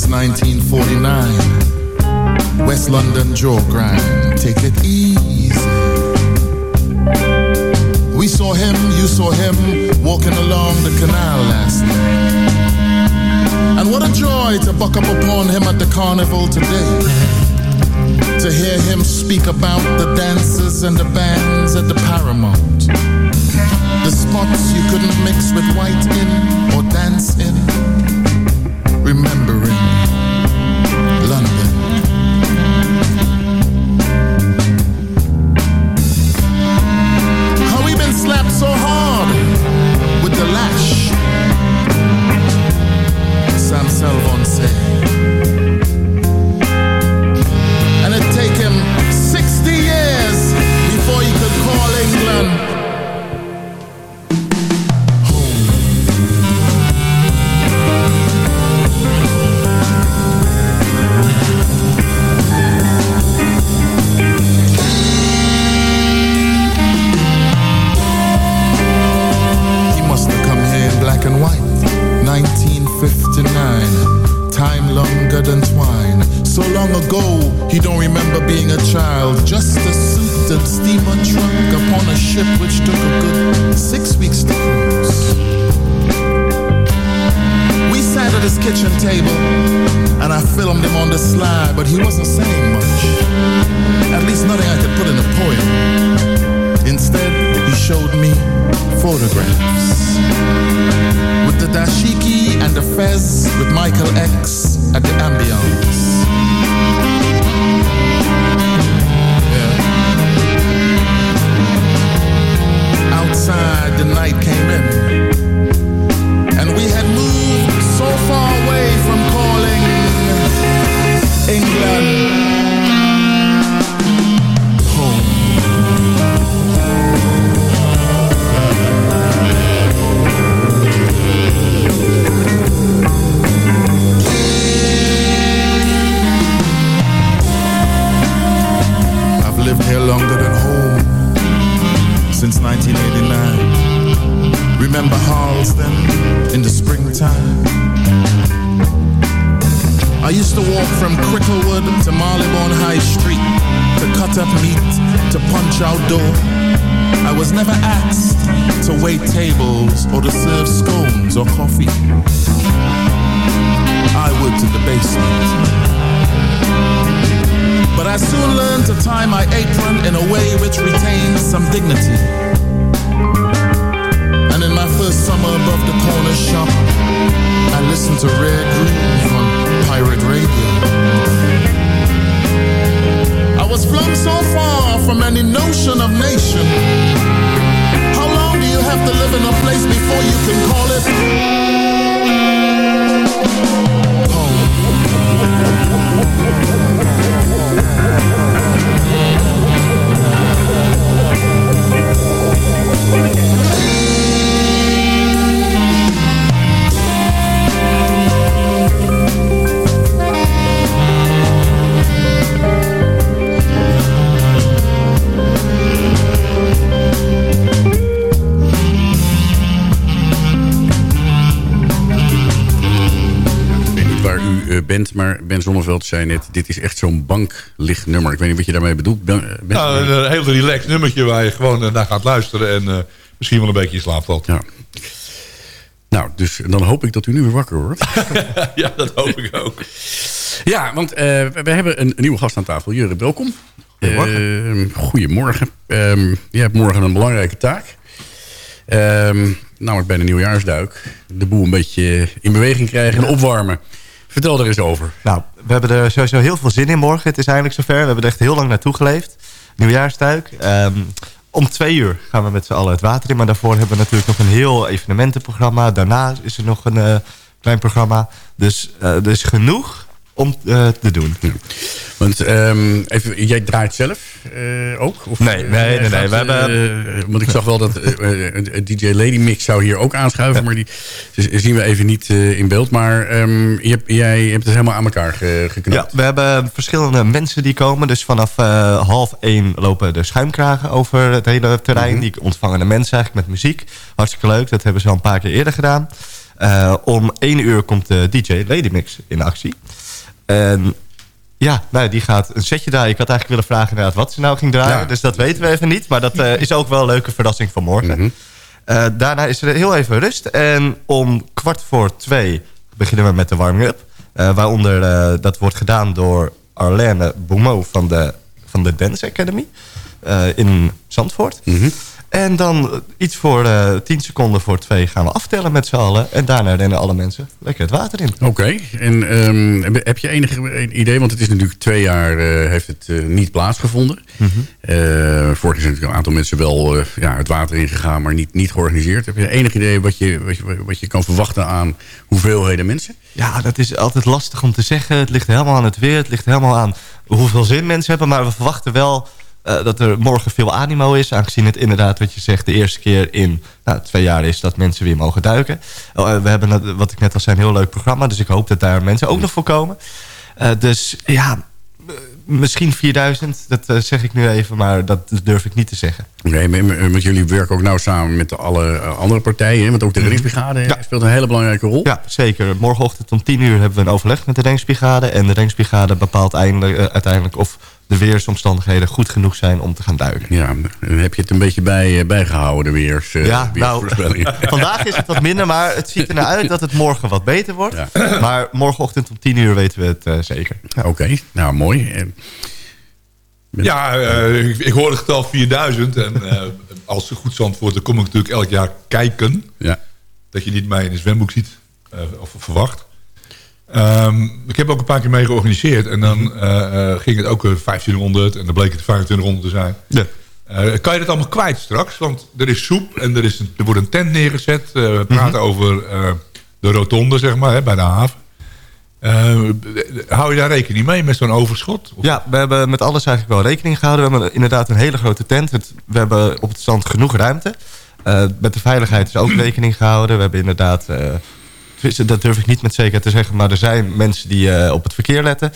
1949. West London jaw grind. Take it easy. We saw him, you saw him, walking along the canal last night. And what a joy to buck up upon him at the carnival today. To hear him speak about the dances and the bands at the Paramount. The spots you couldn't mix with white in or dance in. Remembering London. go, he don't remember u eh, bent, maar Ben Zonneveld zei net... dit is echt zo'n banklichtnummer. Ik weet niet wat je daarmee bedoelt. Ben, eh, Ben- Nou, een heel relaxed nummertje waar je gewoon eh, naar gaat luisteren... en eh, misschien wel een beetje in slaap valt. Ja. Nou, dus dan hoop ik dat u nu weer wakker wordt. ja, dat hoop ik ook. Ja, want eh, we, hebben een, nieuwe gast aan tafel. Jurre, welkom. Goedemorgen. Eh, goedemorgen. Ehm, je hebt morgen een belangrijke taak. Ehm, namelijk bij de nieuwjaarsduik. De boel een beetje in beweging krijgen en opwarmen. Vertel er eens over. Nou, we hebben er sowieso heel veel zin in morgen. Het is eindelijk zover. We hebben er echt heel lang naartoe geleefd. Nieuwjaarsduik. Ehm, om twee uur gaan we met z'n allen het water in. Maar daarvoor hebben we natuurlijk nog een heel evenementenprogramma. Daarna is er nog een eh, klein programma. Dus eh, er is genoeg om eh, te doen. Want ehm, even, jij draait zelf eh, ook? Of, Nee, nee, nee, Jij nee, we hebben- eh, want ik zag wel dat eh, eh, DJ Lady Mix zou hier ook aanschuiven. Maar die dus zien we even niet eh, in beeld. Maar ehm, je hebt, jij hebt het helemaal aan elkaar ge, geknapt. Ja, we hebben verschillende mensen die komen. Dus vanaf eh, half één lopen de schuimkragen over het hele terrein. Mhm. Die ontvangen de mensen eigenlijk met muziek. Hartstikke leuk, dat hebben ze al een paar keer eerder gedaan. Eh, om 1 uur komt de DJ Lady Mix in actie. En ja, nou, die gaat een setje draaien. Ik had eigenlijk willen vragen inderdaad wat ze nou ging draaien. Ja. Dus dat weten we even niet. Maar dat eh, is ook wel een leuke verrassing van morgen. Mhm. Eh, daarna is er heel even rust. En om kwart voor twee beginnen we met de warming-up. Eh, waaronder dat wordt gedaan door Arlene Boumeau van de, van de Dance Academy. in Zandvoort. Mhm. En dan iets voor eh 10 seconden voor twee gaan we aftellen met z'n allen. En daarna rennen alle mensen lekker het water in. Oké, en ehm, heb- je enig idee, want het is natuurlijk twee jaar eh, heeft het eh, niet plaatsgevonden. Mhm. Eh, vorig jaar zijn natuurlijk een aantal mensen wel ja, het water ingegaan, maar niet, niet georganiseerd. Heb je enig idee wat je, wat, je, wat je kan verwachten aan hoeveelheden mensen? Ja, dat is altijd lastig om te zeggen. Het ligt helemaal aan het weer. Het ligt helemaal aan hoeveel zin mensen hebben. Maar we verwachten wel eh, dat er morgen veel animo is. Aangezien het inderdaad, wat je zegt, de eerste keer in nou, twee jaar is dat mensen weer mogen duiken. Oh, eh, we hebben, wat ik net al zei, een heel leuk programma. Dus ik hoop dat daar mensen ook nog voor komen. Eh, dus ja, misschien 4000. Dat zeg ik nu even, maar dat durf ik niet te zeggen. Maar- want jullie werken ook nauw samen met alle andere partijen. Want ook de reddingsbrigade eh, speelt een hele belangrijke rol. Ja, zeker. Morgenochtend om 10 uur hebben we een overleg met de Renksbrigade. En de Renksbrigade bepaalt eindelijk, uiteindelijk of de weersomstandigheden goed genoeg zijn om te gaan duiken. Ja, heb je het een beetje bij, eh, bijgehouden, de weers, eh, Ja, nou, vandaag is het wat minder, maar het ziet er naar uit dat het morgen wat beter wordt. Maar morgenochtend om 10 uur weten we het eh, zeker. Oké, nou mooi. En- Ja, ik, ik hoor het getal 4000. En eh, als goed Zandvoort, dan kom ik natuurlijk elk jaar kijken. Ja. Dat je niet mij in een zwemboek ziet. eh, of verwacht. Ehm, ik heb ook een paar keer mee georganiseerd. En dan eh, eh, ging het ook eh, 1500. En dan bleek het 2500 te zijn. Ja. Eh, kan je dat allemaal kwijt straks? Want er is soep en er, is een, er wordt een tent neergezet. Eh, we praten over eh, de rotonde, zeg maar, hè, bij de haven. Eh, hou je daar rekening mee met zo'n overschot? Of- Ja, we hebben met alles eigenlijk wel rekening gehouden. We hebben inderdaad een hele grote tent. Het- we hebben op het strand genoeg ruimte. Eh, met de veiligheid is ook rekening gehouden. We hebben inderdaad... tenminste, dat durf ik niet met zekerheid te zeggen... maar er zijn mensen die eh, op het verkeer letten.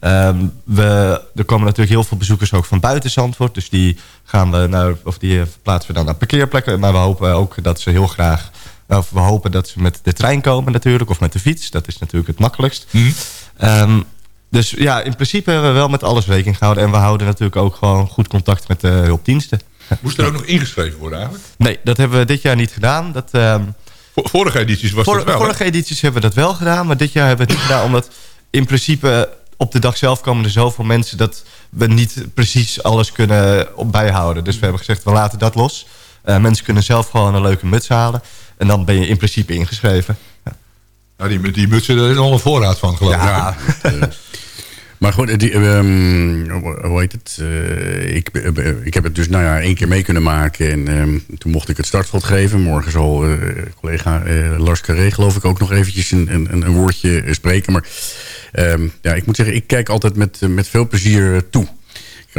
Ehm, we, er komen natuurlijk heel veel bezoekers ook van buiten Zandvoort. Dus die, gaan we naar, of die eh, verplaatsen we dan naar parkeerplekken. Maar we hopen ook dat ze heel graag... Of we hopen dat ze met de trein komen natuurlijk. Of met de fiets. Dat is natuurlijk het makkelijkst. Ehm, dus ja, in principe hebben we wel met alles rekening gehouden. En we houden natuurlijk ook gewoon goed contact met de hulpdiensten. Moest er ook nog ingeschreven worden eigenlijk? Nee, dat hebben we dit jaar niet gedaan. Dat, ehm, Vorige edities was dat wel. hè? vorige edities hebben we dat wel gedaan. Maar dit jaar hebben we het niet gedaan. Omdat in principe op de dag zelf komen er zoveel mensen... dat we niet precies alles kunnen op bijhouden. Dus we hebben gezegd, we laten dat los. Eh, mensen kunnen zelf gewoon een leuke muts halen. En dan ben je in principe ingeschreven. Nou, die, die mutsen, daar is al een voorraad van geloof ik. Ja. Maar goed, die, ehm, hoe heet het? Eh, ik, eh, ik heb het dus nou ja, één keer mee kunnen maken. En ehm, toen mocht ik het startschot geven. Morgen zal eh, collega eh, Lars Carré geloof ik ook nog eventjes een, een, een woordje eh, spreken. Maar ehm, ja, ik moet zeggen, ik kijk altijd met, eh, met veel plezier eh, toe.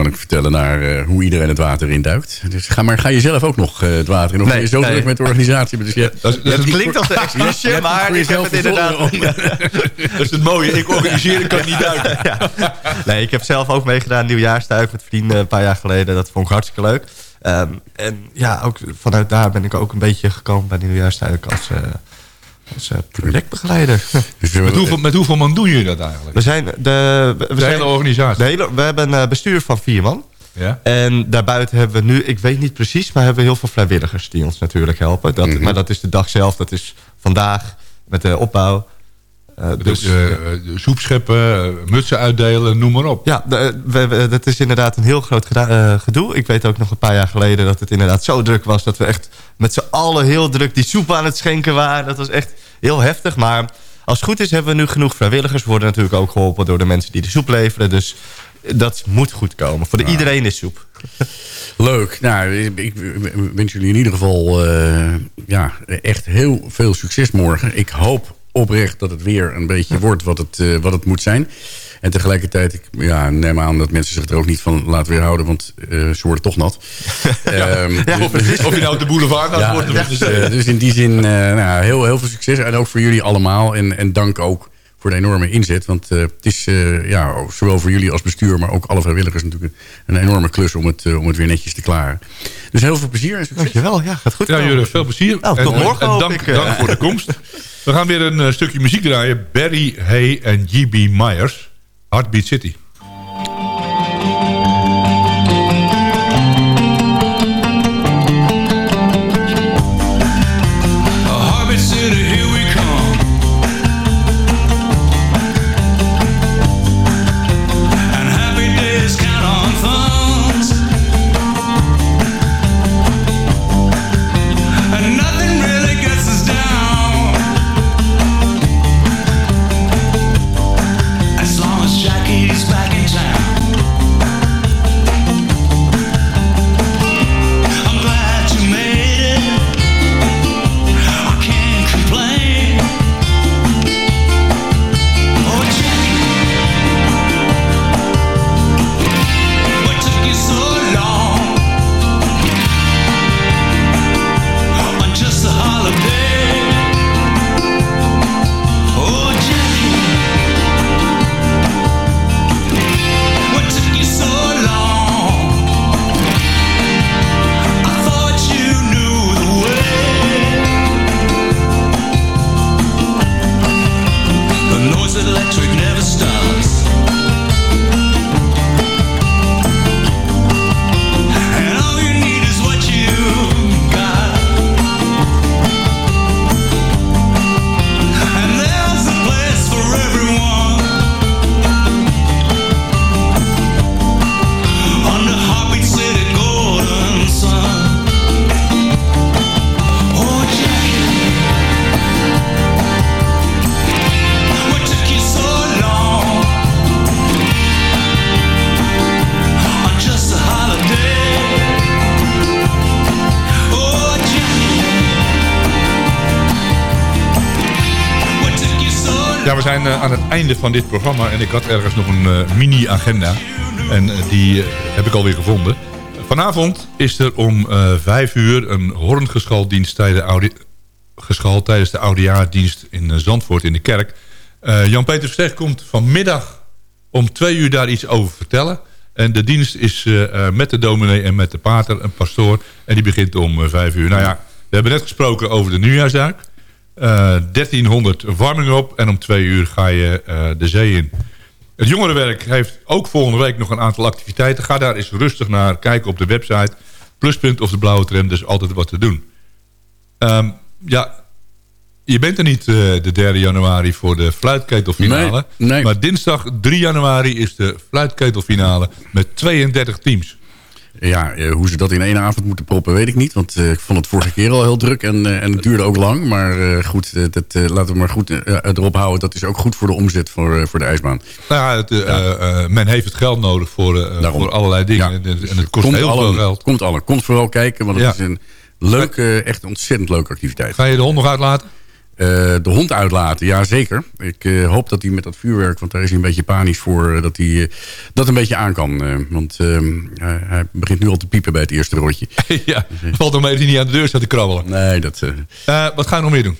Kan ik vertellen naar eh, hoe iedereen het water induikt. Dus ga, maar ga je zelf ook nog eh, het water in? Of Nee, ben je zo nee. druk met de organisatie? Dus je, Dat, is- dat, is Het klinkt als een excuusje, maar ik heb het inderdaad... dat is het mooie. Ik organiseer, ik kan niet duiken. ja. Nee, ik heb zelf ook meegedaan nieuwjaarstuik met vrienden een paar jaar geleden. Dat vond ik hartstikke leuk. Ehm, en ja, ook vanuit daar ben ik ook een beetje gekomen bij nieuwjaarstuik als, eh, als eh, projectbegeleider. Dus, Met hoeveel, met hoeveel man doe je dat eigenlijk? We zijn de, we, we De zijn, hele organisatie? de hele- we hebben een eh, bestuur van vier man. Ja? En daarbuiten hebben we nu, ik weet niet precies, maar hebben we heel veel vrijwilligers die ons natuurlijk helpen. Dat, Mhm. Maar dat is de dag zelf, dat is vandaag met de opbouw. Eh, Dus, dus, eh, soep scheppen, eh, mutsen uitdelen, noem maar op. Ja, de- we, we- dat is inderdaad een heel groot eh, gedoe. Ik weet ook nog een paar jaar geleden dat het inderdaad zo druk was... dat we echt met z'n allen heel druk die soep aan het schenken waren. Dat was echt heel heftig. Maar als het goed is hebben we nu genoeg vrijwilligers. Worden natuurlijk ook geholpen door de mensen die de soep leveren. Dus dat moet goed komen. Voor de, iedereen is soep. Leuk. Nou, ik, ik wens jullie in ieder geval eh, ja, echt heel veel succes morgen. Ik hoop oprecht dat het weer een beetje wordt wat het, eh, wat het moet zijn. En tegelijkertijd, ik ja, neem aan dat mensen zich er ook niet van laten weerhouden, want eh, ze worden toch nat. Ehm, dus- Of je nou op de boulevard gaat ja, worden. dus, eh, dus in die zin, eh, nou, heel, heel veel succes. En ook voor jullie allemaal. En, en dank ook voor de enorme inzet. Want eh, het is eh, ja, zowel voor jullie als bestuur... maar ook alle vrijwilligers natuurlijk een enorme klus... om het, om het weer netjes te klaren. Dus heel veel plezier en succes. Dankjewel, ja, gaat goed Ja, jullie veel plezier. Nou, en, tot morgen en dank, ik, dank voor de komst. We gaan weer een eh, stukje muziek draaien. Barry Hay en G.B. Myers. Heartbeat City. Einde van dit programma en ik had ergens nog een eh, mini-agenda. En eh, die eh, heb ik alweer gevonden. Vanavond is er om vijf uur een hoorngeschaldienst tijdens, tijdens de oudejaardienst in Zandvoort in de kerk. Jan-Peter Versteeg komt vanmiddag om twee uur daar iets over vertellen. En de dienst is met de dominee en met de pater, een pastoor. En die begint om eh, vijf uur. Nou ja, we hebben net gesproken over de nieuwjaarsduik. Eh 1300 warming op en om twee uur ga je eh, de zee in. Het jongerenwerk heeft ook volgende week nog een aantal activiteiten. Ga daar eens rustig naar kijken op de website. Pluspunt of de blauwe tram, dus altijd wat te doen. Ehm, ja, je bent er niet eh, de 3 januari voor de fluitketelfinale. Nee, nee. Maar dinsdag 3 januari is de fluitketelfinale met 32 teams. Ja, eh, hoe ze dat in één avond moeten proppen, weet ik niet. Want eh, ik vond het vorige keer al heel druk en, eh, en het duurde ook lang. Maar goed, dat, laten we maar goed erop houden. Dat is ook goed voor de omzet voor, voor de ijsbaan. Nou ja, het, eh, men heeft het geld nodig voor, voor allerlei dingen. Ja. En, het kost Komt heel allen, veel geld. Komt allen. Komt vooral kijken, want het Ja. is een leuke, echt ontzettend leuke activiteit. Ga je de hond nog uitlaten? Eh, de hond uitlaten, ja zeker. Ik eh, hoop dat hij met dat vuurwerk, want daar is hij een beetje panisch voor, eh, dat hij dat een beetje aan kan. want hij, begint nu al te piepen bij het eerste rotje. ja, valt er mee dat hij niet aan de deur staat te krabbelen. Nee, dat... wat ga je nog meer doen?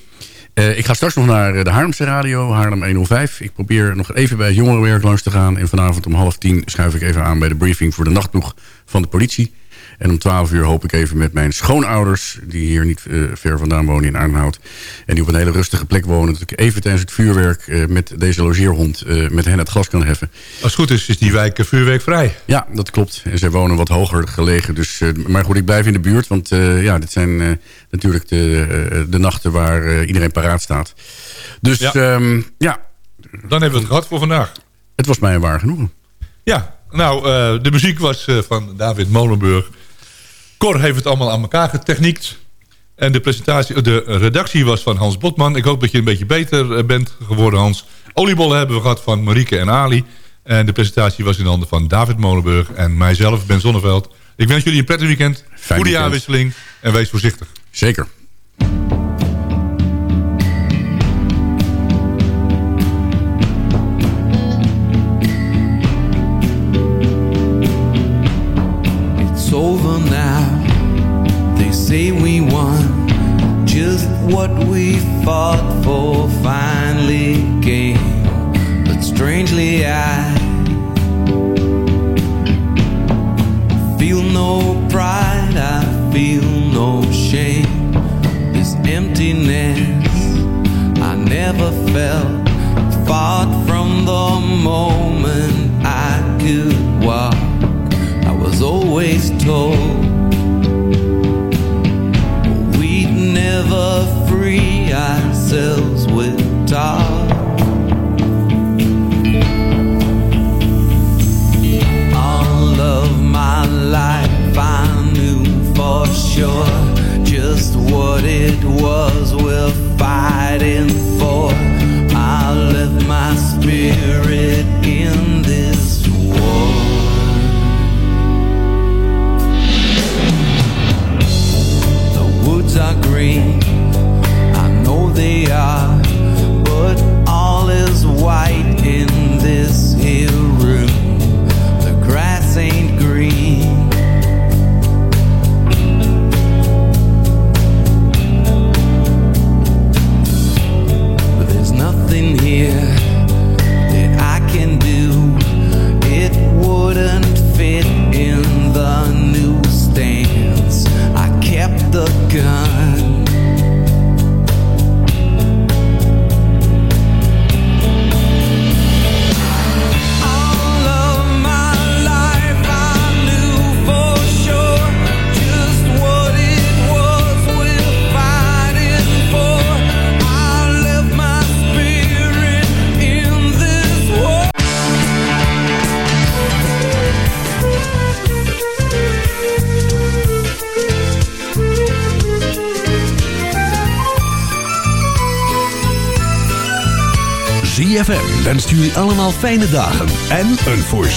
Ik ga straks nog naar de Haarlemse radio, Haarlem 105. Ik probeer nog even bij het jongerenwerk langs te gaan. En vanavond om half tien schuif ik even aan bij de briefing voor de nachtploeg van de politie. En om 12 uur hoop ik even met mijn schoonouders... die hier niet eh, ver vandaan wonen in Arnhout... en die op een hele rustige plek wonen... dat ik even tijdens het vuurwerk eh, met deze logeerhond... eh, met hen het glas kan heffen. Als het goed is, is die wijk vuurwerkvrij. Ja, dat klopt. En zij wonen wat hoger gelegen. Dus, maar goed, ik blijf in de buurt. Want ja, dit zijn natuurlijk de, de nachten waar iedereen paraat staat. Dus Ja. ja. ja, Dan hebben we het gehad voor vandaag. het was mij een waar genoegen. Ja, nou, de muziek was van David Molenburg. Cor heeft het allemaal aan elkaar getechniekt. En de, presentatie, de redactie was van Hans Botman. Ik hoop dat je een beetje beter eh, bent geworden, Hans. Oliebollen hebben we gehad van Marieke en Ali. En de presentatie was in handen van David Molenburg en mijzelf, Ben Zonneveld. Ik wens jullie een prettig weekend, goede weekend. jaarwisseling en wees voorzichtig. Zeker. It's over now. They say we won just what we fought for finally came. But strangely, I feel no pride, I feel no shame. This emptiness I never felt, fought from the moment I could walk. I was always told. ever free ourselves with talk. All of my life I knew for sure just what it was we're fighting Dan wenst jullie allemaal fijne dagen en een voorspelling.